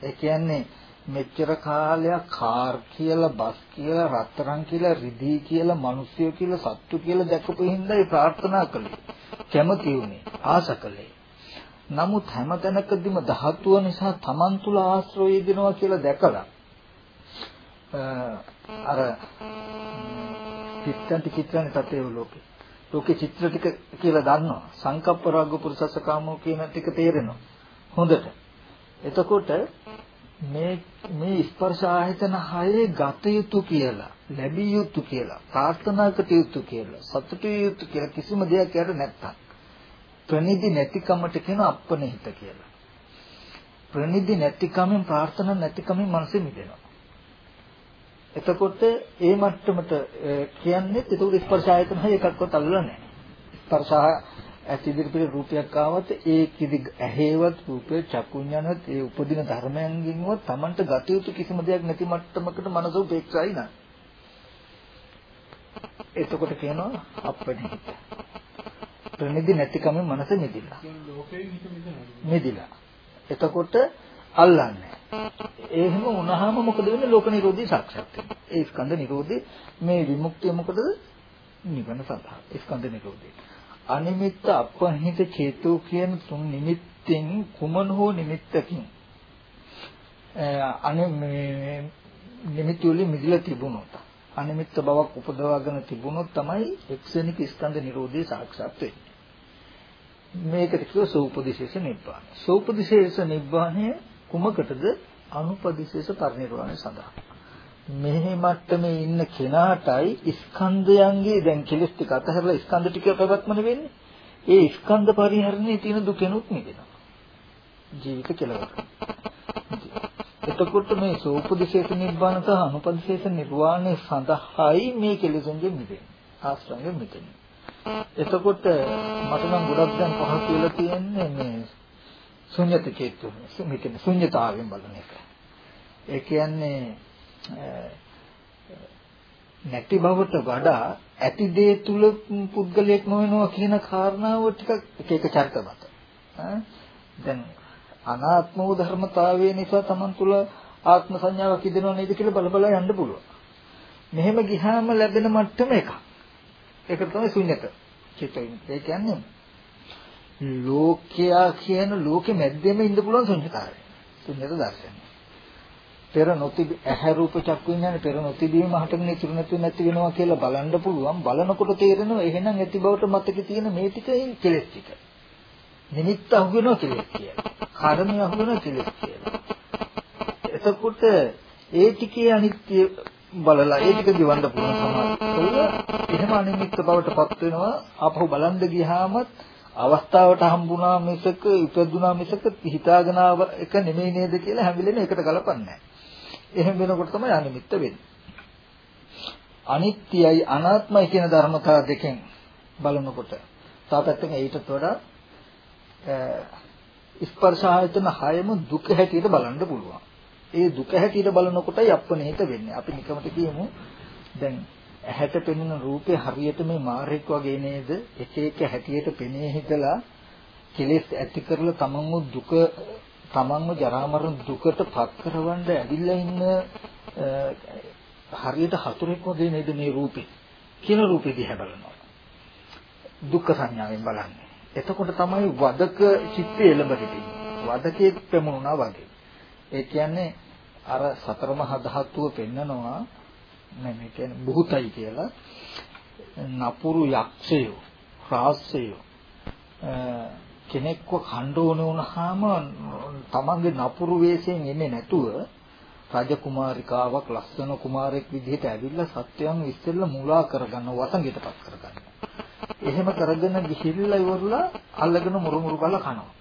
S1: ඒ කියන්නේ මෙච්චර කාලයක් කාර් කියලා බස් කියලා රත්තරන් කියලා රිදී කියලා මිනිස්සු කියලා සත්තු කියලා දැකපු හින්දා ඒ ප්‍රාර්ථනා කළේ. කැමති උනේ ආසකලේ. නමුත් හැමතැනකදීම ධාතුව නිසා Taman තුල ආශ්‍රය දෙනවා කියලා දැකලා අර චිත්තන්ති චිත්‍රණ තතේ ලෝකේ. ලෝකේ චිත්‍ර ටික කියලා දන්නවා. සංකප්ප රාග පුරුසස කාමෝ කියන ටික තේරෙනවා. හොඳට. එතකොට මේ මේ ස්පර්ශ ආයතන හයේ ගත යුතු කියලා, ලැබිය යුතු කියලා, ප්‍රාර්ථනා කළ යුතු කියලා, සතුටු යුතු කියලා කිසිම දෙයක් යට නැත්තම් ප්‍රනිදි නැතිකමට කියන අප්පනිහිත කියලා. ප්‍රනිදි නැතිකමෙන් ප්‍රාර්ථනා නැතිකමෙන් මනසෙ මිදෙනවා. එතකොට ඒ මට්ටමට කියන්නේ ඒක ස්පර්ශ ආයතන හය එකක්වත් අල්ලලා නැහැ. ස්පර්ශ ඇති ඉදිරිපිට රූපයක් ආවත් ඒ කිදි ඇහේවත් රූපේ චක්කුඥානවත් ඒ උපදින ධර්මයන්ගින්වත් Tamanට ගත යුතු කිසිම දෙයක් නැති මට්ටමකට මනස උපේක්ෂයි නා. එතකොට කියනවා අප්‍රණිත. ප්‍රනිදි නැතිකම මනස මිදිලා. මිදිලා. එතකොට අල්ලන්නේ. එහෙම වුණාම මොකද වෙන්නේ? ලෝක නිරෝධී සාක්ෂාත් වෙනවා. ඒ ස්කන්ධ නිරෝධී මේ විමුක්තිය මොකටද? නිවන සඳහා. ස්කන්ධ නිරෝධී. අනිමිත්ත අපහිත චේතෝ කියන තුන් නිමිත්තෙන් කුමන හෝ නිමිත්තකින් අනි නිමිති වලින් මිදලා තිබුණොත් අනිමිත්ත බවක් උපදවාගෙන තිබුණොත් තමයි එක්සෙනික ස්කන්ධ නිරෝධය සාක්ෂාත් වෙන්නේ. මේකට කියව සෝපදිශේෂ නිබ්බාන. සෝපදිශේෂ නිබ්බානය කුමකටද? අනුපදිශේෂ පරිනිර්වාණය සඳහා. මෙහි මට්ටමේ ඉන්න කෙනාටයි ස්කන්ධයන්ගේ දැන් කෙලස් ටික අතහැරලා ස්කන්ධ ටික පැවැත්මන වෙන්නේ. ඒ ස්කන්ධ පරිහරණයේ තියෙන දුකෙනුත් මිදෙනවා. ජීවිත කෙලවර. එතකොට මේ සෝපදිශේෂ නිබ්බාන සහ අනුපදිශේෂ නිර්වාණය සඳහායි මේ කෙලෙසුන්ගෙන් මිදෙන්නේ. ආශ්‍රයෙන් මිදෙන්නේ. එතකොට මට නම් ගොඩක් දැන් පහසු වෙලා තියෙන්නේ මේ ශුන්්‍යත චේතු මෙතන ශුන්්‍යතාවයෙන් බලන එක. ඒ කියන්නේ නැති බවට වඩා ඇති දේ තුල පුද්ගලයක් නොවෙනවා කියන කාරණාව ටිකක් එක එක චරිතමත. දැන් අනාත්ම වූ ධර්මතාවය නිසා Taman තුල ආත්ම සංඥාවක් ඉදෙනව නේද කියලා බල බල යන්න පුළුවන්. මෙහෙම ගියාම ලැබෙන මට්ටම එකක්. ඒක තමයි ශුන්‍යත. චිත්තය. ඒ කියන්නේ ලෝකයා කියන ලෝකෙ මැද්දෙම ඉන්න පුළුවන් ශුන්‍යතාවය. ශුන්‍යත දර්ශනය. පෙර නොතිබ ඇහැ රූප චක්කු විඥානේ පෙර නොතිබීම හටගෙන ඉතුරු නැති නැති වෙනවා කියලා බලන්න පුළුවන්. බලනකොට තේරෙනවා එහෙනම් ඇති බවට මතකේ තියෙන මේ ටික කෙලෙස් ටික. නිමිත්ත අහු වෙනවා කෙලෙස් කියලා. කර්මය අහු වෙනවා කෙලෙස් කියලා. එතකොට ඒ ටිකේ අනිත්‍ය බලලා ඒ ටික දිවන්න පුළුවන් සමාධිය එහෙම අනිමිත්ත බවට පත් වෙනවා. ආපහු බලන්න ගියාමත් අවස්ථාවට හම්බුණා මිසක ඉපදුනා මිසක හිතාගෙන එක නෙමෙයි නේද කියලා හැම වෙලේම එකට ගලපන්නේ නැහැ. එහෙම වෙනකොට තමයි අනිමිත්ත වෙන්නේ. අනිත්‍යයි අනාත්මයි කියන ධර්මතා දෙකෙන් බලනකොට තාපැත්තෙන් ඊටත් වඩා ස්පර්ශ ආයතන හයම දුක හැටියට බලන්න පුළුවන්. ඒ දුක හැටියට බලනකොටයි අප්පනේත වෙන්නේ. අපි නිකමට කියමු දැන් ඇහැට පෙනෙන රූපේ හරියට මේ මාරෙක් වගේ නේද? එක එක හැටියට පෙනී හිටලා කෙලෙස් ඇති කරලා තමන්ව දුක තමන්ව ජරා මරණ දුකට පත් කරවන්න ඇවිල්ලා ඉන්න හරියට හතුරෙක් වගේ නේද මේ රූපේ? කියන රූපේ දිහා බලනවා දුක්ඛ සංඥාවෙන් බලන්නේ. එතකොට තමයි වදක චිත්තය එළඹ සිටින්නේ. වදකේ ප්‍රමුණා වගේ. ඒ කියන්නේ අර සතර මහා ධාතුව පෙන්නනවා. මේ කියන්නේ බුහුතයි කියලා. නපුරු යක්ෂයෝ රාස්සයෝ කෙනෙක්ව කණ්ඩ ඕන වුණාම තමන්ගේ නපුරු වේශයෙන් එන්නේ නැතුව රජ කුමාරිකාවක් ලස්සන කුමාරයෙක් විදිහට ඇවිල්ලා සත්‍යයන් ඉස්සෙල්ලා මුලා කරගන්න වතංගයටපත් කරගන්න. එහෙම කරගෙන ගිහිල්ලා ඉවරලා අල්ලගෙන මුරුමුරු කරලා කනවා.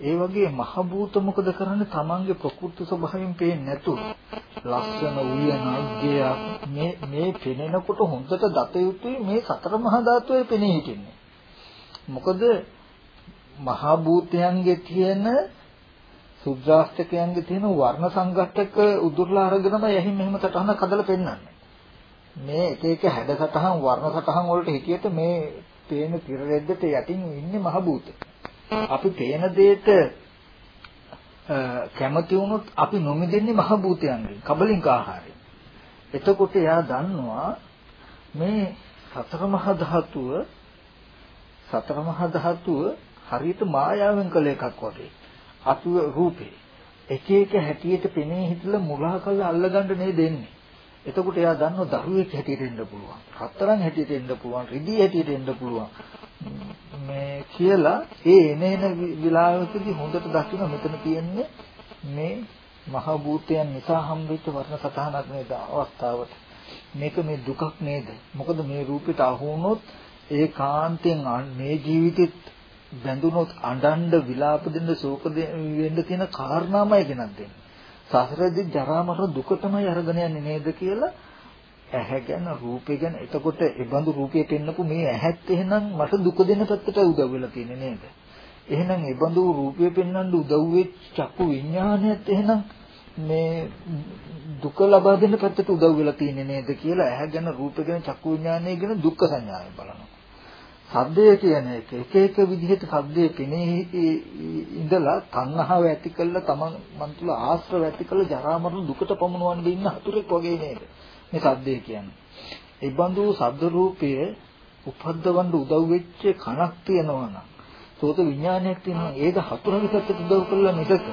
S1: ඒ වගේ මහ භූත මොකද කරන්නේ තමන්ගේ ප්‍රකෘති ස්වභාවයෙන් පේන්නේ නැතුව ලස්සන උයන අග්ගයක් මේ මේ පෙනෙනකොට හොඳට දත යුතුයි මේ සතර මහා ධාතුවේ පෙනී හිටින්නේ මොකද මහ භූතයන්ගේ තියෙන සුද්‍රාෂ්ටකයන්ගේ තියෙන වර්ණ සංඝටක උදුරලා අරගෙනම යහින් මෙහෙම සටහනක් හදලා පෙන්වන්නේ මේ එක එක හැඩ සටහන් වර්ණ සටහන් වලට හිතියට මේ පේන තිර රෙද්දට යටින් ඉන්නේ මහ භූතේ අපි පේන දෙයට කැමති වුණොත් අපි නොමිදෙන්නේ මහ භූතයන්ගෙන් කබලින්ක ආහාරයෙන්. එතකොට එයා දන්නවා මේ සතර මහා ධාතුව සතර මහා ධාතුව හරියට මායාවෙන් කළ එකක් වගේ. අතුව රූපේ එක එක හැටියට පෙනී හිටලා මුලා කරලා අල්ලගන්න නේ දෙන්නේ. එතකොට එයා දන්නවා දරුවෙක් හැටියට එන්න පුළුවන්. හතරන් හැටියට එන්න පුළුවන්. රිදී හැටියට එන්න පුළුවන්. මේ කියලා ඒ එන එන විලාසෙදි හොඳට දකින්න මෙතන තියෙන්නේ මේ මහ භූතයන් නිසා හම්බෙච්ච වර්ණ සතහනක් නේද අවස්ථාවට මේක මේ දුකක් නේද මොකද මේ රූපෙට අහු වුණොත් ඒ කාන්තෙන් මේ ජීවිතෙත් බැඳුනොත් අඬන්න විලාප දෙන්න ශෝක වෙන්න තියෙන කාරණාමයි ගෙනත් දෙන්නේ සසරදී ජරා මරණ දුක තමයි අරගෙන යන්නේ නේද කියලා ඇහැ ගැන රූපේ ගැන එතකොට ඒ බඳු රූපේ පෙන්නපු මේ ඇහත් එහෙනම් මට දුක දෙන පැත්තට උදව් වෙලා තියෙන්නේ නේද? එහෙනම් ඒ බඳු රූපේ පෙන්වන්න උදව් වෙච්ච චක්කු විඥානයත් එහෙනම් මේ දුක ලබා දෙන පැත්තට උදව් වෙලා තියෙන්නේ නේද කියලා ඇහැ ගැන රූපේ ගැන චක්කු විඥානය ගැන දුක්ඛ සංඥාවෙන් බලනවා. සද්දය කියන එක එක එක විදිහට සද්දේ පෙනේ ඉඳලා තණ්හාව ඇති කළා තමන් මන් තුල ආශ්‍රව ඇති කළා ජරා මරණ දුකට පමුණවන්න ඉන්න හතුරෙක් වගේ නේද? මේ සද්දේ කියන්නේ. ඒ බඳු ශබ්ද රූපය උපද්දවන්න උදව් වෙච්ච කණක් තියෙනවා නම් සෝත විඥානයක් තියෙනවා ඒක හතුරගේ පැත්තට උදව් කරලා මිසක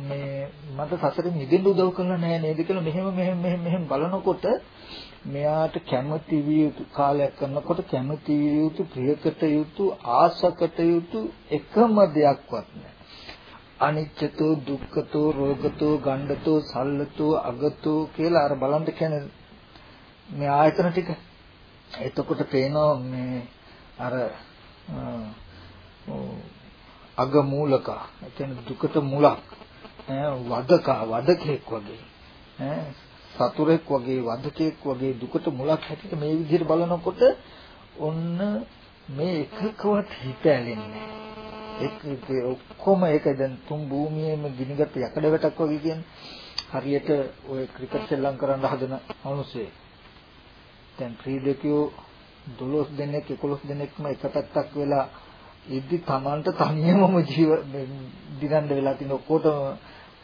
S1: මේ මට සසරෙන් මිදෙන්න උදව් කරලා නැහැ නේද කියලා මෙහෙම මෙහෙම මෙහෙම මෙහෙම බලනකොට මෙයාට කැමති විය යුතු කාලයක් කරනකොට කැමති විය යුතු ප්‍රියකට යුතු ආසකට යුතු එකම දෙයක්වත් නැහැ අනිච්චතෝ දුක්ඛතෝ රෝගතෝ ගණ්ඩතෝ සල්ලතෝ අගතෝ කියලා අර බලන්න කියන්නේ මේ ආයතන ටික. එතකොට පේනවා මේ අර අග මූලක කියන්නේ දුකට මුලක් වදක වදකෙක් වගේ සතුරෙක් වගේ වදකෙක් වගේ දුකට මුලක් හැටියට මේ විදිහට බලනකොට ඔන්න මේ එකකවත් හිත ඇලෙන්නේ ඒක ඔක්කොම ඒක දැන් තුන් භූමියේම ගිනිගත් යකඩ වැටක් වගේ කියන්නේ. හරියට ඔය ක්‍රිකට් සෙල්ලම් කරන්න හදන මිනිස්සේ. දැන් ක්‍රීඩකයෝ 12 දෙනෙක් 11 දෙනෙක්ම එක පැත්තක් වෙලා ඉද්දි Tamanට තනියමම ජීව දිගන්න වෙලා තියෙන ඔක්කොටම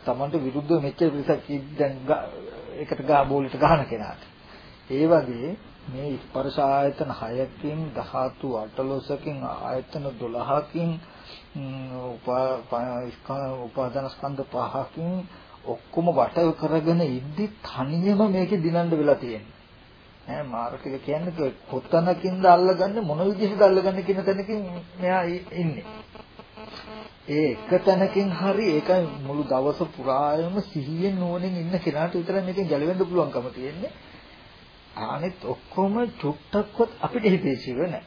S1: Tamanට විරුද්ධව මෙච්චර පිරිසක් දැන් එකට ගා බෝලෙට ගහන කෙනාට ඒ වගේ මේ ස්පර්ශ ආයතන 6කින් ධාතු 18කින් ආයතන 12කින් උපාදාන ස්කන්ධ පහකින් ඔක්කොම වට කරගෙන ඉද්දි තනියම මේකේ දිනන්න වෙලා තියෙනවා. ඈ මාර්ගික කියන්නේ කොතනකින්ද අල්ලගන්නේ මොන විදිහටද අල්ලගන්නේ කියන තැනකින් මෙයා ඉන්නේ. ඒ එක තැනකින් හරි ඒක මුළු දවස පුරාම සිහියෙන් නුවණින් ඉන්න කෙනාට විතරයි මේකෙන් ගැලවෙන්න පුළුවන්කම තියෙන්නේ. අනිත් ඔක්කොම චුට්ටක්වත් අපිට හිතේසිව නැහැ.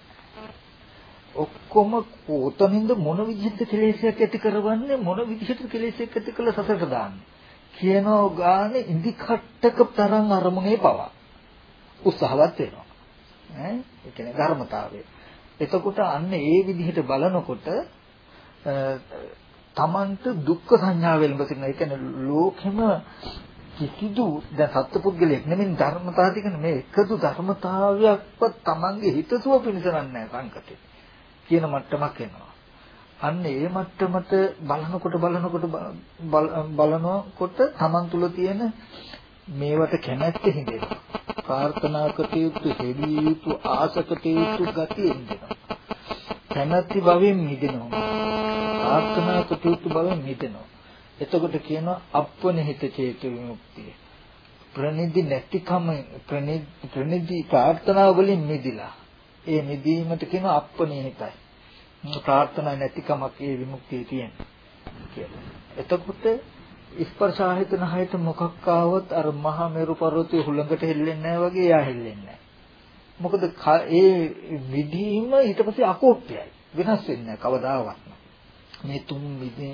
S1: ඔක්කොම කොතනින්ද මොන විදිහට කෙලෙසයක් ඇති කරවන්නේ මොන විදිහට කෙලෙසයක් ඇති කළ සසරට දාන්නේ? කියනෝ ගානේ ඉදි කට්ටක තරම් අරමුණේ පවා. උත්සාහවත් වෙනවා. ඈ? ඒ කියන්නේ ධර්මතාවය. එතකොට අන්න ඒ විදිහට බලනකොට තමන්ට දුක්ඛ සංඥාව වෙලඹ සිටින ඒ කියන්නේ ලෝකෙම කිසිදු දැන් සත්පුද්ගලයෙක් නෙමෙයි ධර්මතාව කියන මේ එකදු ධර්මතාවයක්වත් තමන්ගේ හිතසුව පිණිස නැහැ සංකතේ. කියන මට්ටමක් එනවා. අන්න ඒ මට්ටමට බලනකොට බලනකොට බලනකොට තමන් තුළ තියෙන මේවට කැමැත්ත හිතෙනවා ප්‍රාර්ථනා කටයුතු හෙළිය යුතු ආසකටයුතු ගතිය හිතෙනවා කැමැති භවෙන් මිදෙනවා ප්‍රාර්ථනා කටයුතු භවෙන් මිදෙනවා එතකොට කියනවා අප්පනිහිත චේතු විමුක්තිය. ප්‍රනිදි නැතිකම ප්‍රනිදි ප්‍රාර්ථනා වලින් මිදිලා. ඒ මිදීමට කියනවා අප්පනිහිතයි. ප්‍රාර්ථනා නැතිකමක් ඒ විමුක්තිය කියන්නේ. කියලා. එතකොට ස්පර්ශ ආයතන හයට මොකක් ආවොත් අර මහා මේරු පර්වතයේ හුළඟට හෙල්ලෙන්නේ නැහැ වගේ එයා හෙල්ලෙන්නේ නැහැ. මොකද ඒ විදීම ඊට පස්සේ අකෝප්‍යයි. වෙනස් වෙන්නේ නැහැ කවදාවත්. මේ තුන් විදේ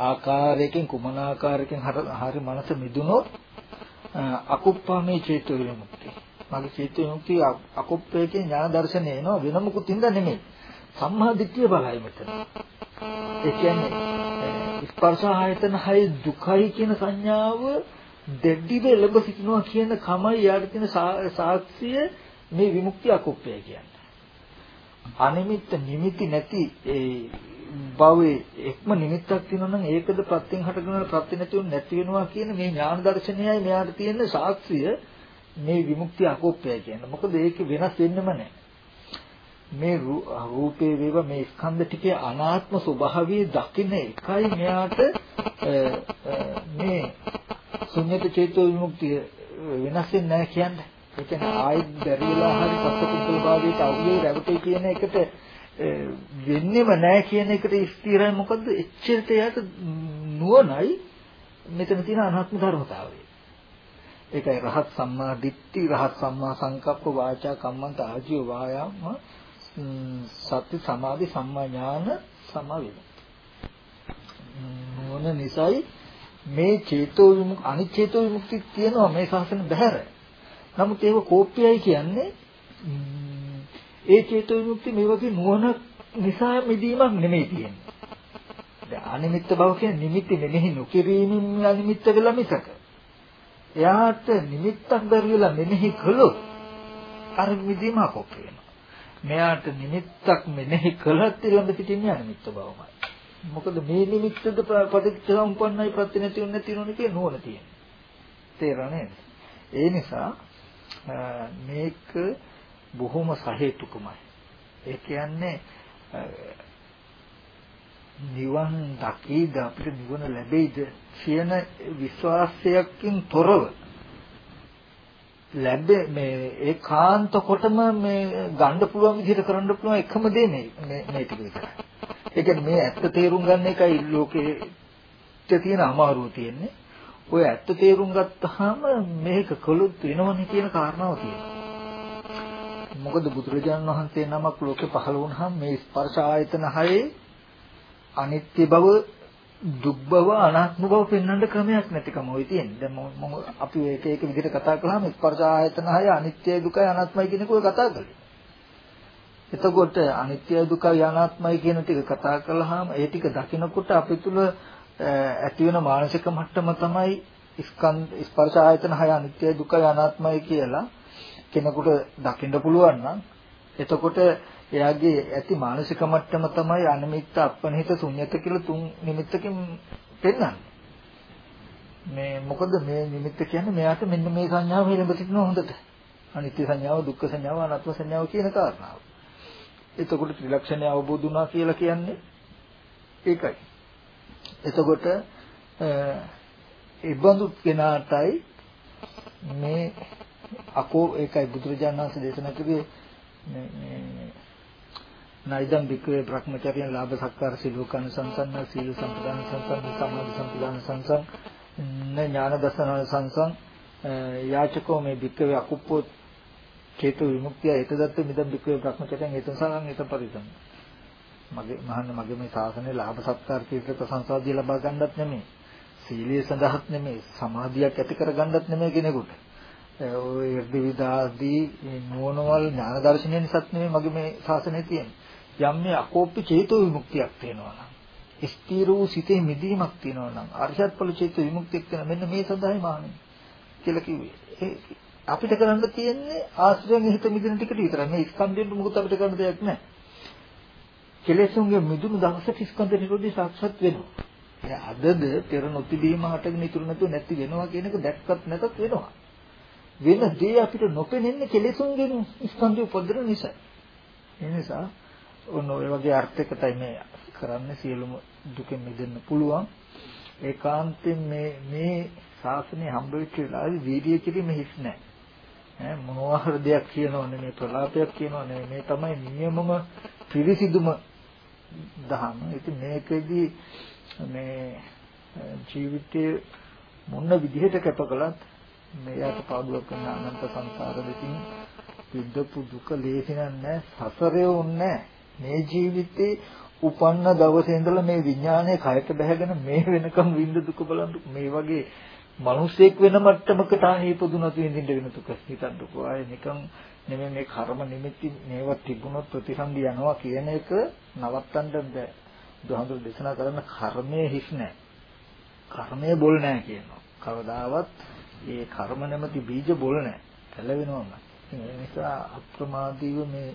S1: ආකාරයකින් කුමන ආකාරයකින් හරි මනස මිදුනොත් අකුප්පාමේ චේතෝ විමුක්තිය. මගේ චේතෝ විමුක්තිය අකුප්පේකේ ඥාන දර්ශනය එනවා වෙන මොකුත් හින්දා නෙමෙයි. සම්මා දිට්ඨිය බලයි මෙතන. ඒ කියන්නේ ස්පර්ශ ආයතන හය දුකයි කියන සංඥාව දෙඩිව ලැබ සිටිනවා කියන කමයි යාට තියෙන සාක්ෂිය මේ විමුක්තිය අකුප්පය කියන්නේ. අනිමිත්ත නිමිති නැති ඒ භවයේ එක්ම නිමිත්තක් තියෙනවා නම් ඒකද ප්‍රත්‍යයෙන් හටගෙන ප්‍රත්‍ය නැතිව නැති වෙනවා කියන මේ ඥාන දර්ශනයයි මෙයාට තියෙන සාක්ෂිය මේ විමුක්තිය අකුප්පය කියන්නේ. මොකද ඒක වෙනස් වෙන්නෙම නැහැ. මේ රූපේ වේවා මේ ස්කන්ධ ටිකේ අනාත්ම ස්වභාවය දකින්න එකයි මෙයාට මේ ශුන්‍යත චේතෝ විමුක්තිය වෙනස් වෙන්නේ නැහැ කියන්නේ. ඒ කියන්නේ ආයෙත් බැරිලා හරි පස්සකුසල භාවයට අවුලේ රැවටේ කියන එකට වෙන්නේම නැහැ කියන එකට ස්ථිරයි මොකද්ද? එච්චරට යට නුවණයි මෙතන තියෙන අනාත්ම ධර්මතාවය. ඒකයි රහත් සම්මා දිට්ඨි, රහත් සම්මා සංකප්ප, වාචා කම්මන්ත ආජීව වායාම සති සමාධි සම්මා ඥාන සමා වෙනවා. නිසායි මේ චේතෝ විමුක්ති අනිත් චේතෝ විමුක්ති තියෙනවා මේ ශාසන බහැර. නමුත් ඒක කෝප්පයයි කියන්නේ ඒ චේතෝ විමුක්ති මේ වගේ නුවණ නිසා මිදීමක් නෙමෙයි තියෙන්නේ. දැන් අනිමිත්ත බව කියන්නේ නිමිති මෙනෙහි නොකිරීමෙන් අනිමිත්ත වෙලා මිසක. එයාට නිමිත්තක් බැරි වෙලා මෙනෙහි කළොත් අර මිදීම අකොප්ප වෙනවා. මෙයාට නිමිත්තක් මෙනෙහි කළත් ළඟ සිටින්නේ අනිමිත්ත බවමයි. මොකද මේ නිමිත්තද පටිච්චසමුප්පන්නයි ප්‍රත්‍ය නැති වෙන්නේ නැති වෙනෝනේ කියන නුවණ තියෙනවා. තේරෙන්නේ ඒ නිසා මේක බොහොම සහේතුකමයි. ඒ කියන්නේ නිවන් දකීද අපිට නිවන ලැබෙයිද කියන විශ්වාසයකින් තොරව ලැබෙ මේ ඒකාන්ත කොටම මේ ගන්න පුළුවන් විදිහට කරන්න පුළුවන් එකම දේ මේ මේ ටික විතරයි. ඒ කියන්නේ මේ ඇත්ත තේරුම් ගන්න එකයි ලෝකේ තියෙන අමාරුව තියෙන්නේ. ඔය ඇත්ත තේරුම් ගත්තාම මේක කළොත් වෙනවනේ කියන කාරණාව තියෙනවා. මොකද බුදුරජාණන් වහන්සේ නමක් ලෝකේ පහළ වුණාම මේ ස්පර්ශ ආයතන හයේ අනිත්‍ය බව දුක් බව අනාත්ම බව පෙන්වන්න ක්‍රමයක් නැතිකම ඔය තියෙන්නේ. දැන් මම අපි ඒක ඒක විදිහට කතා කළාම ස්පර්ශ ආයතන හය අනිත්‍යයි දුකයි අනාත්මයි කියන එක ඔය කතා කළේ. එතකොට අනිත්‍යයි දුකයි අනාත්මයි කියන ටික කතා කළාම ඒ ටික දකිනකොට අපි තුල ඇති වෙන මානසික මට්ටම තමයි ස්කන්ධ ස්පර්ශ ආයතන හය අනිත්‍යයි දුකයි අනාත්මයි කියලා කෙනෙකුට දකින්න පුළුවන් නම් එතකොට එයාගේ ඇති මානසික මට්ටම තමයි අනිමිත්ත අපනිහිත ශුන්්‍යත කියලා තුන් නිමිත්තකින් පෙන්වන්නේ. මේ මොකද මේ නිමිත්ත කියන්නේ මෙයාට මෙන්න මේ සංඥාව හෙළඹ සිටින හොඳට. අනිත්‍ය සංඥාව, දුක්ඛ සංඥාව, අනාත්ම සංඥාව කියන කාරණාව. එතකොට ත්‍රිලක්ෂණය අවබෝධ වුණා කියලා කියන්නේ ඒකයි. එතකොට ඒ බඳු කෙනාටයි මේ අකෝ ඒකයි බුදුරජාණන් වහන්සේ දේශනා කළේ මේ නයිදම් වික්‍රේ භ්‍රමචර්යයන් ලාභ සක්කාර සිලෝකන සංසන්න සීල සම්පදාන සංසන්න සමාධි සම්පදාන සංසන් ඥාන දසන සංසන් යාචකෝ මේ වික්‍රේ අකුප්පෝ චේතු විමුක්තිය ඒතදත්ත මිදම් වික්‍රේ භ්‍රමචර්යයන් ඒතන සංගම් ඒත පරිසම් මගේ මහන්න මගේ මේ ශාසනයේ ලාභ සත්කාර කීර්ති ප්‍රශංසාදී ලබා ගන්නත් නෙමෙයි සීලයේ සඳහත් නෙමෙයි සමාධියක් ඇති කර ගන්නත් නෙමෙයි කෙනෙකුට ඔය විවිධාදී නුවණවල් ඥාන දර්ශනය නිසාත් නෙමෙයි මගේ මේ ශාසනයේ තියෙන්නේ යම් මේ අකෝප්‍ය චේතෝ විමුක්තියක් තියෙනවා නම් ස්ථීර වූ සිතේ මිදීමක් තියෙනවා නම් අරිහත් ඵල චේතෝ විමුක්තියක් තියෙන මෙන්න මේ සඳහායි මානෙ කියලා කිව්වේ. ඒ අපිට කරන්න තියෙන්නේ ආශ්‍රයෙන් හිත මිදෙන ටිකට විතරයි. මේ ස්කන්ධයෙන් මොකද අපිට කරන්න දෙයක් නැහැ. කෙලෙසුන්ගේ මිදුණු දවසට ස්කන්ධ නිරෝධي සාක්ෂාත් වෙනවා. ඒ අදද පෙර නොතිබීම හටගෙන ඉතුරු නැතුව නැති වෙනවා කියන එක දැක්කත් නැතත් වෙනවා. වෙන දේ අපිට නොපෙනෙන්නේ කෙලෙසුන්ගෙන් ස්කන්ධය උපදින නිසා. ඒ නිසා ඔන්න ඔය වගේ අර්ථයකටයි මේ කරන්නේ සියලුම දුකෙන් මිදෙන්න පුළුවන්. ඒකාන්තයෙන් මේ මේ ශාසනය හම්බ වෙච්ච වෙලාවේ වීර්ය කිරීම හිස් නැහැ. ඈ මොනවා හරි දෙයක් කියනව නෙමෙයි ප්‍රලාපයක් කියනව නෙමෙයි මේ තමයි නියමම පිරිසිදුම දහම. ඉතින් මේකෙදි මේ ජීවිතයේ මොන විදිහට කැප කළත් මෙයාට පාඩුවක් වෙන අනන්ත සංසාර දෙකින් විද්දපු දුක ලේසි නෑ සසරේ උන්නේ මේ ජීවිතේ උපන්න දවසේ ඉඳලා මේ විඥානය කයට බැහැගෙන මේ වෙනකම් විඳ දුක බලන්න මේ වගේ මිනිසෙක් වෙන මට්ටමකට ආහි ඉපදුනත් විඳින්න වෙන දුක හිතන්නකෝ ආයේ නිකන් නෙමෙයි මේ කර්ම නිමිති මේවා තිබුණොත් ප්‍රතිසන්දි යනවා කියන එක නවත්තන්න බෑ. බුදුහාමුදුරු දේශනා කරන කර්මයේ හිස් නැහැ. කර්මයේ බොල් නැහැ කියනවා. කවදාවත් ඒ කර්ම නැමැති බීජ බොල් නැහැ. පැලවෙනවම. ඒ නිසා අප්‍රමාදීව මේ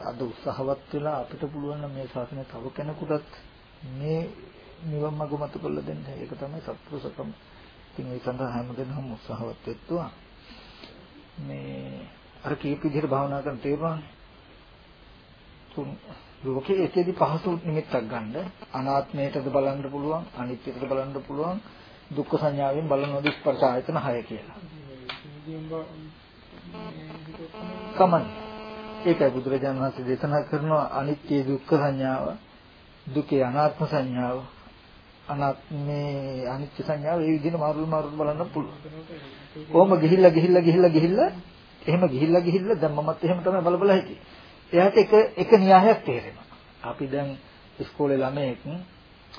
S1: අද උත්සාහවත් වෙලා අපිට පුළුවන් මේ ශාසනය තව කෙනෙකුටත් මේ නිවන් මඟ මත කළ දෙන්න. ඒක තමයි සත්පුරුෂකම. ඉතින් ඒ සඳහා හැමදෙනාම උත්සාහවත් වෙත්වා. මේ අර කීප විදිහට භාවනා කරන තේරුණානේ. තුන් ලෝකයේ එතෙදි පහසු නිමිත්තක් ගන්න අනාත්මයටද බලන්න පුළුවන් අනිත්‍යයටද බලන්න පුළුවන් දුක්ඛ සංඥාවෙන් බලනොත් ස්පර්ශ ආයතන 6 කියලා. කමන්නේ ඒකයි බුදුරජාණන් වහන්සේ දේශනා කරනවා අනිත්‍ය දුක්ඛ සංඥාව දුකේ අනාත්ම සංඥාව අනාත්මේ අනිත්‍ය සංඥාව ඒ විදිහට මාරුල් මාරුල් බලන්න පුළුවන්. කොහොම ගිහිල්ලා ගිහිල්ලා ගිහිල්ලා ගිහිල්ලා එහෙම ගිහිල්ලා ගිහිල්ලා දැන් මමත් එහෙම තමයි බල බල හිටියේ. එයාට එක එක න්‍යායයක් තේරෙනවා. අපි දැන් ඉස්කෝලේ ළමයෙක්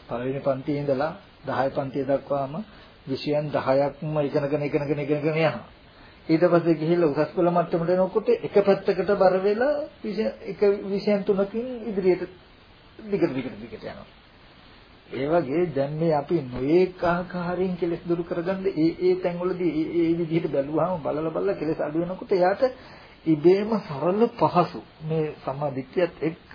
S1: පළවෙනි පන්තියේ ඉඳලා 10 පන්තිය දක්වාම විෂයන් 10ක්ම ඉගෙනගෙන ඉගෙනගෙන ඉගෙනගෙන යනවා. ඊට පස්සේ ගිහිල්ලා උසස් පෙළ මට්ටමට එනකොට එක පැත්තකට බර වෙලා එක විෂයන් තුනකින් ඉදිරියට දිගට දිගට දිගට යනවා. ඒ වගේ දැන් මේ අපි නොඒක ආකාරයෙන් කෙලස් දුරු කරගන්න ඒ ඒ තැන්වලදී ඒ ඒ විදිහට බැලුවාම බලලා බලලා කෙලස් අඩු වෙනකොට එයාට ඉබේම සරල පහසු මේ සම්මාදිට්ඨියත් එක්ක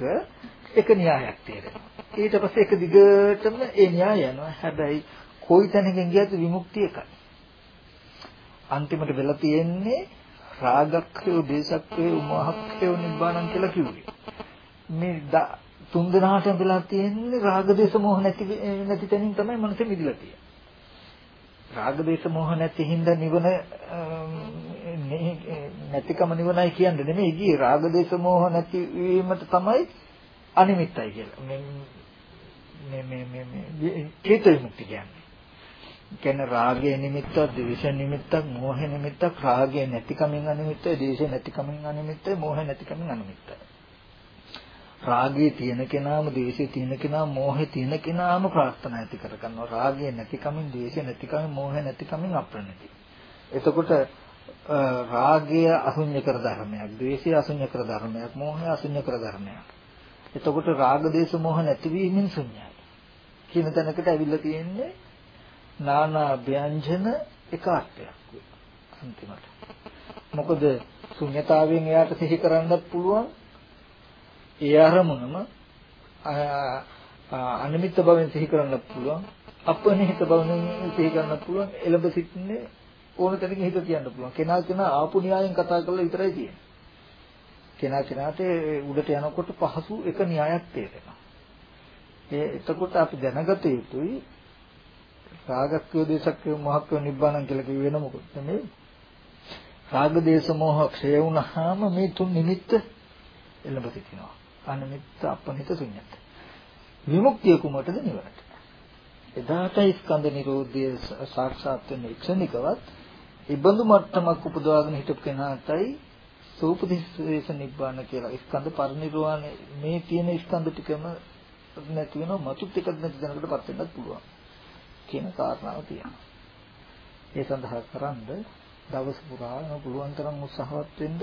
S1: එක න්‍යායක් තේරෙනවා. ඊට පස්සේ එක දිගටම ඒ න්‍යාය යනවා. හැබැයි කොයි තැනකින් ගියත් විමුක්තිය එකයි. අන්තිමට වෙලා තියෙන්නේ රාගක්ඛය, දේශක්ඛය, මොහක්ඛය නිබ්බාණං කියලා කිව්වේ. මේ තුන් දෙනාටම වෙලා තියෙන්නේ රාග දේශ මොහ නැති නැති තැනින් තමයි මනස මිදලා තියෙන්නේ. රාග දේශ මොහ නැති හින්දා නිවන නැතිකම නිවනයි කියන්නේ නෙමෙයි ඉතින් රාග දේශ මොහ නැති වීමට තමයි අනිමිත්තයි කියලා. මේ මේ මේ මේ චේත විමුක්ති කියන්නේ. කියන්නේ රාගයේ නිමිත්තක්, ද්වේෂ නිමිත්තක්, මෝහ නිමිත්තක්, රාගය නැතිකමින් අනිමිත්තයි, ද්වේෂය නැතිකමින් අනිමිත්තයි, මෝහ නැතිකමින් අනිමිත්තයි. රාගයේ තියෙන කෙනාම, ද්වේෂයේ තියෙන කෙනාම, මෝහයේ තියෙන කෙනාම ප්‍රාර්ථනා ඇති කර ගන්නවා. රාගය නැතිකමින්, ද්වේෂය නැතිකමින්, මෝහය නැතිකමින් අප්‍රණිතයි. එතකොට රාගය අසුඤ්ඤ කර ධර්මයක්, ද්වේෂය අසුඤ්ඤ කර ධර්මයක්, මෝහය අසුඤ්ඤ කර ධර්මයක්. එතකොට රාග දේශ මොහ නැතිවීමෙන් ශුන්‍යයි. කියන තැනකට ඇවිල්ලා තියෙන්නේ නානා ව්‍යංජන එක අර්ථයක් අන්තිමට. මොකද ශුන්‍යතාවයෙන් එයාට සිහි කරන්නත් පුළුවන්. ඒ අරමුණම අනිමිත්ත බවෙන් සිහි කරන්නත් පුළුවන්. අපනිහිත බවෙන් සිහි කරන්නත් පුළුවන්. එළඹ සිටින්නේ ඕන තැනකින් හිත තියන්න පුළුවන්. කෙනා කෙනා ආපු න්‍යායෙන් කතා කරලා විතරයි තියෙන්නේ. කෙනා කෙනාට උඩට යනකොට පහසු එක න්‍යායක් තේරෙනවා. ඒ එතකොට අපි දැනගත යුතුයි රාගක්ඛය දේශක්ඛය මොහක්ඛය නිබ්බාණං කියලා කිව්ව වෙන මොකද නෙමෙයි. රාග දේශ මොහ ක්ෂය වුණාම මේ තුන් නිමිත්ත එළඹ සිටිනවා. අනිමිත්ත අපනිත ශුන්‍යත. විමුක්තිය කුමටද නිවනට. එදාටයි ස්කන්ධ නිරෝධය සාක්ෂාත් වෙන එක්ෂණිකවත් ඉබඳු මට්ටමක් උපදවාගෙන හිටපු කෙනාටයි සූපදිශේෂ නිබ්බාන කියලා ස්කන්ධ පරිනිර්වාණය මේ තියෙන ස්කන්ධ ටිකම නැති වෙනවා මතුත් එකක් නැති දැනකටපත් වෙන්නත් පුළුවන්. කියන කාරණාව තියෙනවා. ඒ සඳහා කරන්ද දවස් පුරාම පුළුවන් තරම් උත්සාහවත් වෙන්න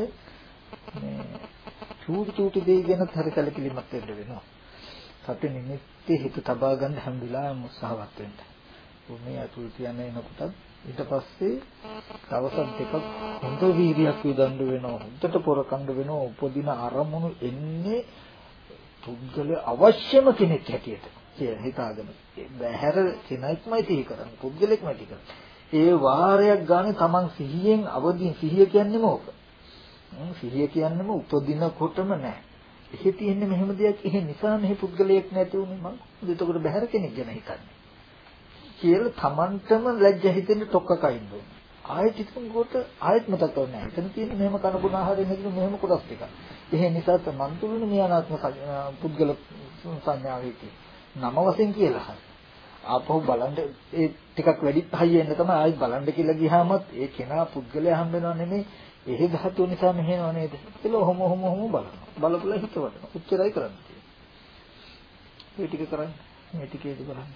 S1: මේ චූටි චූටි දේ ගැන හරි කලකිරීමක් වෙන්න වෙනවා. සති නිමිත්තේ හිත තබා ගන්න හැම වෙලාවෙම උත්සාහවත් වෙන්න. මේ අතුල් කියන්නේ එනකොටත් ඊට පස්සේ දවස් දෙකක් හොඳ වීර්යයක් යොදන්න වෙනවා. හොඳට පොරකණ්ඩ වෙනවා. උපදින අරමුණු එන්නේ පුද්ගල අවශ්‍යම කෙනෙක් හැටියට. කියලා හිතාගෙන බහැර කෙනෙක්මයි තිහි කරන්නේ පුද්ගලෙක්මයි තිහි කරන්නේ ඒ වාරයක් ගානේ Taman සිහියෙන් අවදීන් සිහිය කියන්නේම ඕක සිහිය කියන්නේම උපදිනකොටම නෑ එහෙ තියෙන්නේ මෙහෙම දෙයක් එහෙ නිසා මෙහෙ පුද්ගලයෙක් නැති උනේ මං එතකොට බහැර කෙනෙක් ගැන හිතන්නේ කියලා Tamanටම ලැජ්ජ හිතෙන්න ටොක්කක ඉන්න ඕනේ ආයෙත් ඉතින් කොට ආයෙත් මතක් කරන්නේ එතන තියෙන මෙහෙම කන බොන ආහාරයෙන් හැදෙන මෙහෙම කොටස් ටික. එහෙ නිසා තමන් තුළින් මේ අනාත්ම පුද්ගල සංඥාවේ තියෙන. නම වශයෙන් කියලා හරි. ආපහු බලන්න ඒ ටිකක් වැඩි හයිය එන්න තමයි ආයි බලන්න කියලා ගියාමත් ඒ කෙනා පුද්ගලයා හම්බ වෙනව නෙමෙයි එහෙ ධාතුව නිසා මෙහෙනව නේද? කියලා ඔහොම ඔහොම ඔහොම බලනවා. බලපුලා හිතවට. උච්චරයි කරන්නේ මේ ටික කරන්නේ. මේ ටිකේදී බලන්න.